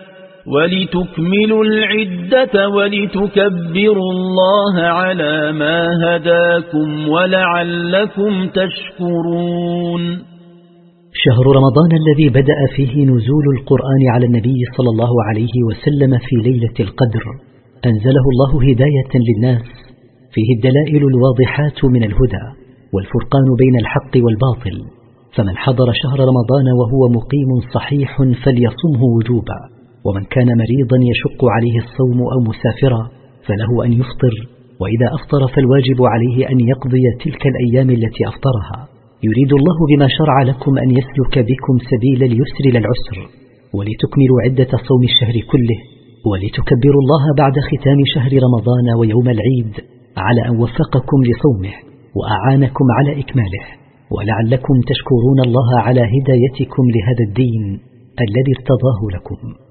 ولتكملوا العدة ولتكبروا الله على ما هداكم ولعلكم تشكرون. شهر رمضان الذي بدأ فيه نزول القرآن على النبي صلى الله عليه وسلم في ليلة القدر. أنزله الله هداية للناس. فيه الدلائل الواضحات من الهدى والفرقان بين الحق والباطل. فمن حضر شهر رمضان وهو مقيم صحيح فليصمه وجوبا. ومن كان مريضا يشق عليه الصوم أو مسافرا فله أن يفطر وإذا أفطر فالواجب عليه أن يقضي تلك الأيام التي أفطرها. يريد الله بما شرع لكم أن يسلك بكم سبيل اليسر للعسر ولتكملوا عدة صوم الشهر كله ولتكبروا الله بعد ختام شهر رمضان ويوم العيد على أن وفقكم لصومه وأعانكم على إكماله. ولعلكم تشكرون الله على هدايتكم لهذا الدين الذي ارتضاه لكم.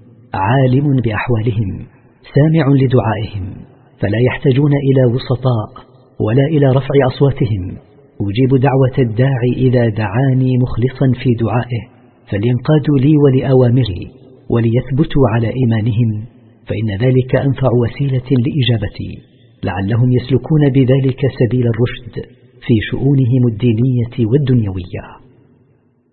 عالم بأحوالهم سامع لدعائهم فلا يحتاجون إلى وسطاء ولا إلى رفع أصواتهم. أجيب دعوة الداعي إذا دعاني مخلصا في دعائه فلينقادوا لي ولأوامري وليثبتوا على إيمانهم فإن ذلك أنفع وسيلة لإجابتي. لعلهم يسلكون بذلك سبيل الرشد في شؤونهم الدينية والدنيوية.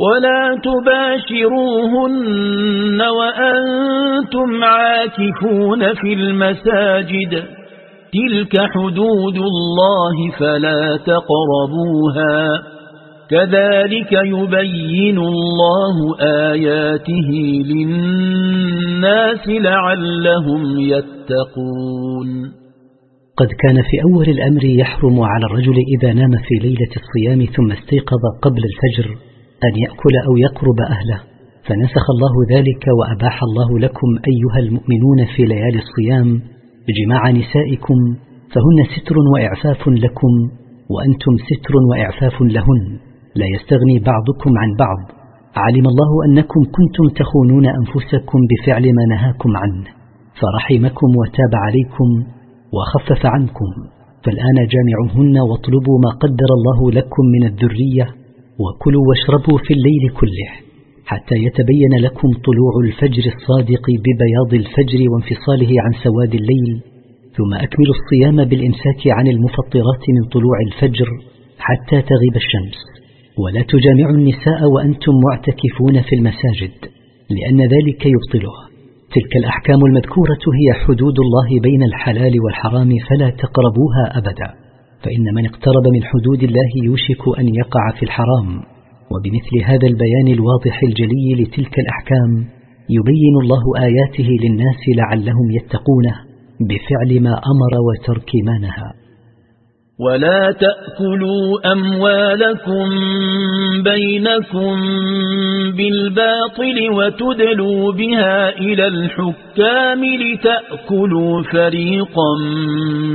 ولا تباشروهن وأنتم عاكفون في المساجد. تلك حدود الله فلا تقربوها. كذلك يبين الله آياته للناس لعلهم يتقون. قد كان في أول الأمر يحرم على الرجل إذا نام في ليلة الصيام ثم استيقظ قبل الفجر. أن يأكل أو يقرب أهله. فنسخ الله ذلك وأباح الله لكم أيها المؤمنون في ليالي الصيام جماع نسائكم فهن ستر وإعفاف لكم وأنتم ستر وإعفاف لهن. لا يستغني بعضكم عن بعض. علم الله أنكم كنتم تخونون أنفسكم بفعل ما نهاكم عنه. فرحمكم وتاب عليكم وخفف عنكم. فالآن جامعهن واطلبوا ما قدر الله لكم من الذرية وكلوا واشربوا في الليل كله حتى يتبين لكم طلوع الفجر الصادق ببياض الفجر وانفصاله عن سواد الليل ثم أكملوا الصيام بالإمساك عن المفطرات من طلوع الفجر حتى تغيب الشمس. ولا تجامعوا النساء وأنتم معتكفون في المساجد لأن ذلك يبطله. تلك الأحكام المذكورة هي حدود الله بين الحلال والحرام فلا تقربوها أبدا. فإن من اقترب من حدود الله يوشك أن يقع في الحرام. وبمثل هذا البيان الواضح الجلي لتلك الأحكام يبين الله آياته للناس لعلهم يتقونه بفعل ما أمر وترك ما نهى ولا تأكلوا أموالكم بينكم بالباطل وتدلوا بها إلى الحكام لتأكلوا فريقا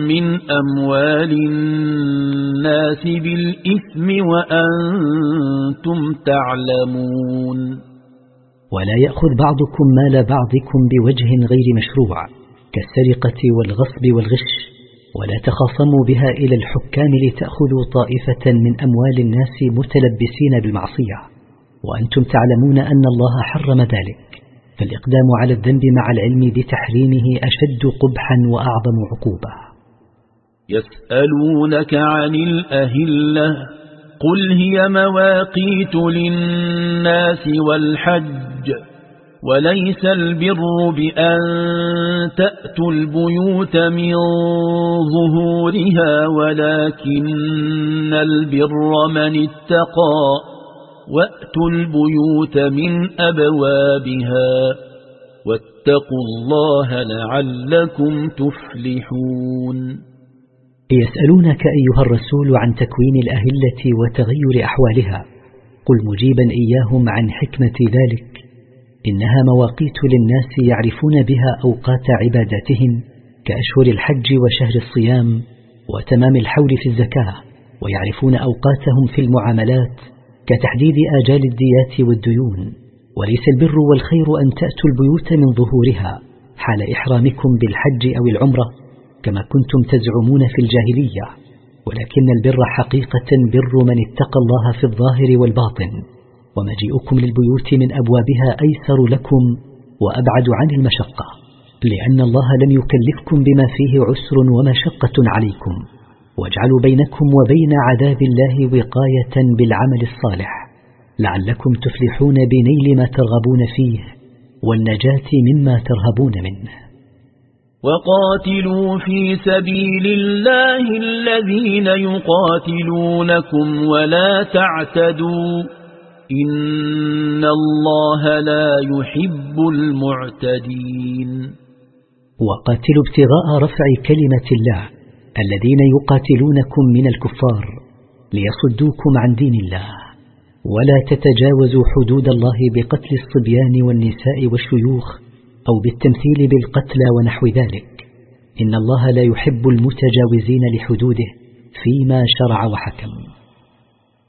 من أموال الناس بالإثم وأنتم تعلمون ولا يأخذ بعضكم مال بعضكم بوجه غير مشروع كالسرقة والغصب والغش ولا تخاصموا بها إلى الحكام لتأخذوا طائفة من أموال الناس متلبسين بالمعصية. وأنتم تعلمون أن الله حرم ذلك. فالإقدام على الذنب مع العلم بتحريمه أشد قبحا وأعظم عقوبة. يسألونك عن الأهلة قل هي مواقيت للناس والحج. وليس البر بأن تأتوا البيوت من ظهورها ولكن البر من اتقى وأتوا البيوت من أبوابها واتقوا الله لعلكم تفلحون يسألونك أيها الرسول عن تكوين الأهلة وتغير أحوالها؟ قل مجيبا إياهم عن حكمة ذلك. إنها مواقيت للناس يعرفون بها أوقات عباداتهم كأشهر الحج وشهر الصيام وتمام الحول في الزكاة ويعرفون أوقاتهم في المعاملات كتحديد آجال الديات والديون. وليس البر والخير أن تأتوا البيوت من ظهورها حال إحرامكم بالحج أو العمرة كما كنتم تزعمون في الجاهلية. ولكن البر حقيقة بر من اتقى الله في الظاهر والباطن. ومجيئكم للبيوت من أبوابها أيسر لكم وأبعد عن المشقة لأن الله لم يكلفكم بما فيه عسر ومشقة عليكم. واجعلوا بينكم وبين عذاب الله وقاية بالعمل الصالح لعلكم تفلحون بنيل ما ترغبون فيه والنجاة مما ترهبون منه. وقاتلوا في سبيل الله الذين يقاتلونكم ولا تعتدوا إن الله لا يحب المعتدين. وقاتلوا ابتغاء رفع كلمة الله الذين يقاتلونكم من الكفار ليصدوكم عن دين الله. ولا تتجاوزوا حدود الله بقتل الصبيان والنساء والشيوخ أو بالتمثيل بالقتلى ونحو ذلك. إن الله لا يحب المتجاوزين لحدوده فيما شرع وحكم.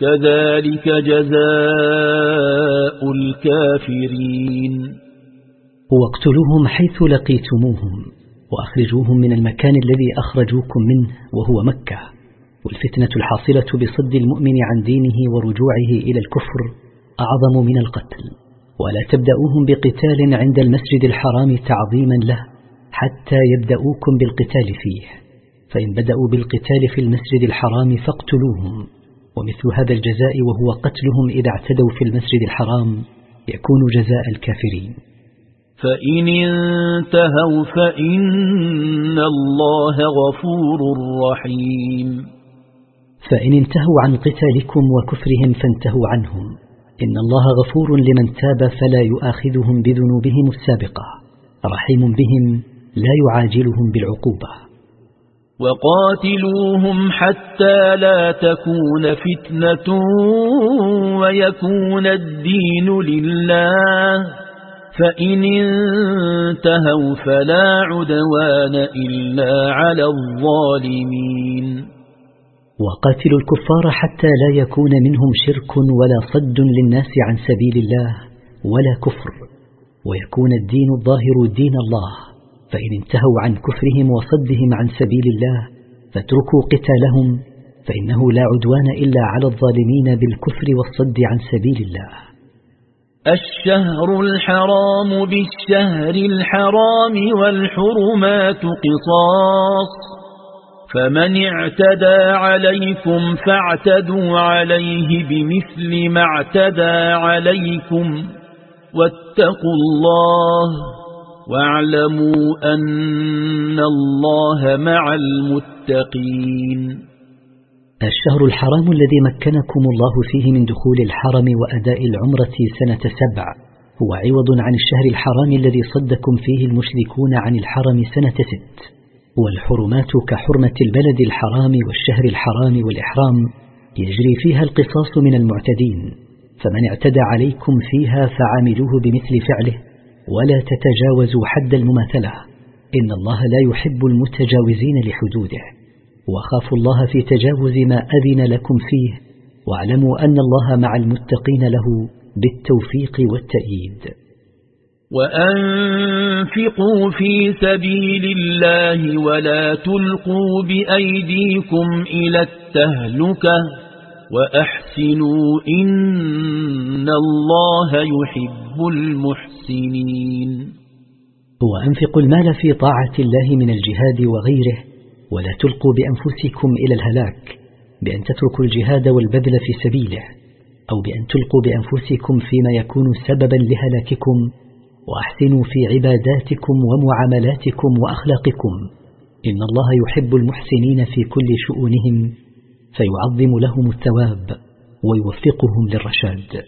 كذلك جزاء الكافرين. واقتلوهم حيث لقيتموهم وأخرجوهم من المكان الذي أخرجوكم منه وهو مكة. والفتنة الحاصلة بصد المؤمن عن دينه ورجوعه إلى الكفر أعظم من القتل. ولا تبدأوهم بقتال عند المسجد الحرام تعظيما له حتى يبدأوكم بالقتال فيه. فإن بدأوا بالقتال في المسجد الحرام فاقتلوهم. ومثل هذا الجزاء وهو قتلهم إذا اعتدوا في المسجد الحرام يكون جزاء الكافرين. فإن انتهوا فإن الله غفور رحيم. فإن انتهوا عن قتالكم وكفرهم فانتهوا عنهم. إن الله غفور لمن تاب فلا يؤاخذهم بذنوبهم السابقة. رحيم بهم لا يعاجلهم بالعقوبة. وقاتلوهم حتى لا تكون فتنة ويكون الدين لله. فإن انتهوا فلا عدوان إلا على الظالمين. وقاتلوا الكفار حتى لا يكون منهم شرك ولا صد للناس عن سبيل الله ولا كفر. ويكون الدين الظاهر دين الله. فإن انتهوا عن كفرهم وصدهم عن سبيل الله فاتركوا قتالهم فإنه لا عدوان إلا على الظالمين بالكفر والصد عن سبيل الله. الشهر الحرام بالشهر الحرام والحرمات قصاص فمن اعتدى عليكم فاعتدوا عليه بمثل ما اعتدى عليكم واتقوا الله واعلموا أن الله مع المتقين. الشهر الحرام الذي مكنكم الله فيه من دخول الحرم وأداء العمرة سنة سبع هو عوض عن الشهر الحرام الذي صدكم فيه المشركون عن الحرم سنة ست. والحرمات كحرمة البلد الحرام والشهر الحرام والإحرام يجري فيها القصاص من المعتدين فمن اعتدى عليكم فيها فعاملوه بمثل فعله. ولا تتجاوزوا حد المماثلة. إن الله لا يحب المتجاوزين لحدوده. وخافوا الله في تجاوز ما أذن لكم فيه. واعلموا أن الله مع المتقين له بالتوفيق والتأييد. وأنفقوا في سبيل الله ولا تلقوا بأيديكم إلى التهلكة. وأحسنوا إن الله يحب المحسنين. وأنفقوا المال في طاعة الله من الجهاد وغيره ولا تلقوا بأنفسكم إلى الهلاك بأن تتركوا الجهاد والبذل في سبيله أو بأن تلقوا بأنفسكم فيما يكون سببا لهلاككم وأحسنوا في عباداتكم ومعاملاتكم وأخلاقكم. إن الله يحب المحسنين في كل شؤونهم. فيعظم لهم الثواب ويوفقهم للرشاد.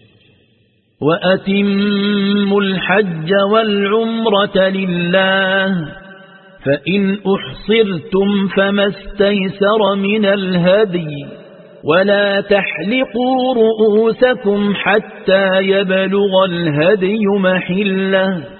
وأتموا الحج والعمرة لله فإن أحصرتم فما استيسر من الهدي ولا تحلقوا رؤوسكم حتى يبلغ الهدي محلة.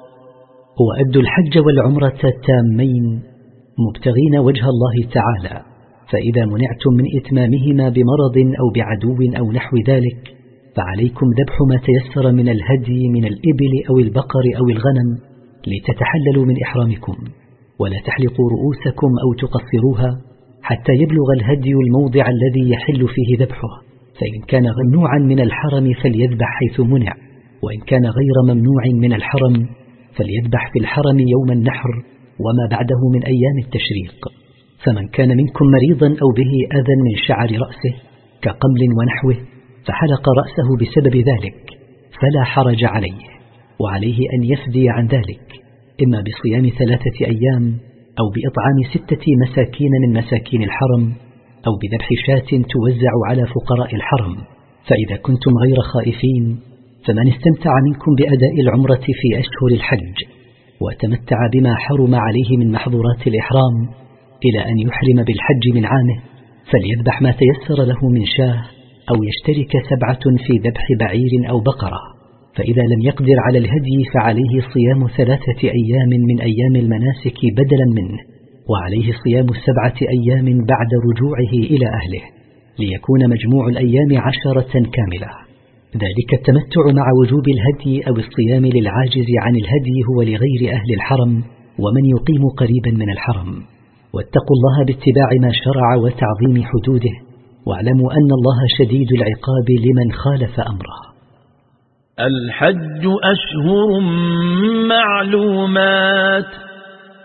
وأدوا الحج والعمرة التامين مبتغين وجه الله تعالى. فإذا منعتم من إتمامهما بمرض أو بعدو أو نحو ذلك فعليكم ذبح ما تيسر من الهدي من الإبل أو البقر أو الغنم لتتحللوا من إحرامكم. ولا تحلقوا رؤوسكم أو تقصروها حتى يبلغ الهدي الموضع الذي يحل فيه ذبحه. فإن كان ممنوعا من الحرم فليذبح حيث منع وإن كان غير ممنوع من الحرم فليذبح في الحرم يوم النحر وما بعده من أيام التشريق. فمن كان منكم مريضا أو به أذى من شعر رأسه كقمل ونحوه فحلق رأسه بسبب ذلك فلا حرج عليه وعليه أن يفدي عن ذلك إما بصيام ثلاثة أيام أو بإطعام ستة مساكين من مساكين الحرم أو بذبح شاة توزع على فقراء الحرم فإذا كنتم غير خائفين فمن استمتع منكم بأداء العمرة في أشهر الحج وتمتع بما حرم عليه من محظورات الإحرام إلى أن يحرم بالحج من عامه فليذبح ما تيسر له من شاه أو يشترك سبعة في ذبح بعير أو بقرة فإذا لم يقدر على الهدي فعليه صيام ثلاثة أيام من أيام المناسك بدلا منه وعليه صيام سبعة أيام بعد رجوعه إلى أهله ليكون مجموع الأيام عشرة كاملة. ذلك التمتع مع وجوب الهدي أو الصيام للعاجز عن الهدي هو لغير أهل الحرم ومن يقيم قريبا من الحرم. واتقوا الله باتباع ما شرع وتعظيم حدوده واعلموا أن الله شديد العقاب لمن خالف أمره. الحج أشهر معلومات.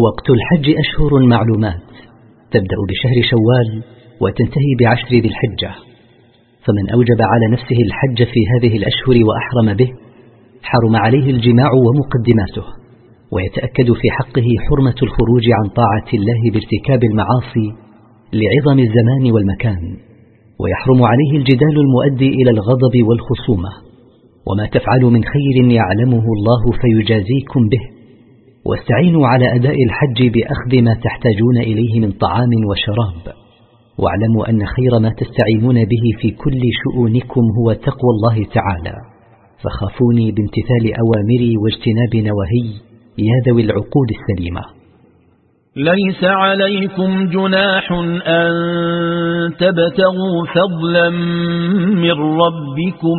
وقت الحج أشهر معلومات. تبدأ بشهر شوال وتنتهي بعشر ذي الحجة. فمن أوجب على نفسه الحج في هذه الأشهر وأحرم به حرم عليه الجماع ومقدماته ويتأكد في حقه حرمة الخروج عن طاعة الله بارتكاب المعاصي لعظم الزمان والمكان ويحرم عليه الجدال المؤدي إلى الغضب والخصومة. وما تفعل من خير يعلمه الله فيجازيكم به. واستعينوا على أداء الحج بأخذ ما تحتاجون إليه من طعام وشراب. واعلموا أن خير ما تستعينون به في كل شؤونكم هو تقوى الله تعالى. فخافوني بامتثال أوامري واجتناب نواهي. يا ذوي العقول السليمة. ليس عليكم جناح أن تبتغوا فضلا من ربكم.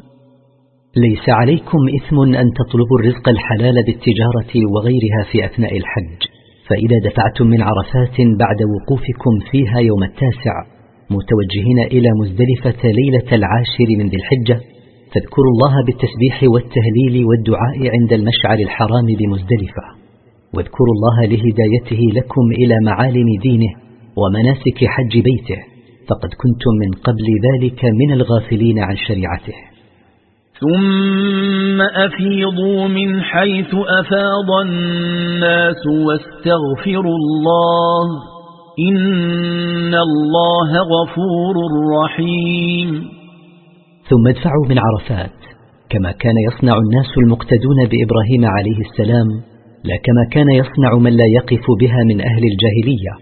ليس عليكم إثم أن تطلبوا الرزق الحلال بالتجارة وغيرها في أثناء الحج. فإذا دفعتم من عرفات بعد وقوفكم فيها يوم التاسع متوجهين إلى مزدلفة ليلة العاشر من ذي الحجة فاذكروا الله بالتسبيح والتهليل والدعاء عند المشعر الحرام بمزدلفة. واذكروا الله لهدايته لكم إلى معالم دينه ومناسك حج بيته فقد كنتم من قبل ذلك من الغافلين عن شريعته. ثم أفيضوا من حيث أفاض الناس واستغفروا الله إن الله غفور رحيم. ثم ادفعوا من عرفات. كما كان يصنع الناس المقتدون بإبراهيم عليه السلام لا كما كان يصنع من لا يقف بها من أهل الجاهلية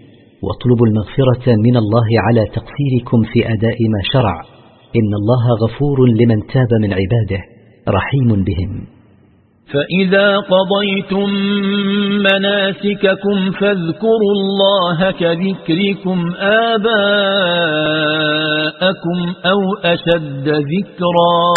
واطلبوا المغفرة من الله على تقصيركم في أداء ما شرع. إن الله غفور لمن تاب من عباده رحيم بهم. فإذا قضيتم مناسككم فاذكروا الله كذكركم آباءكم أو أشد ذكرا.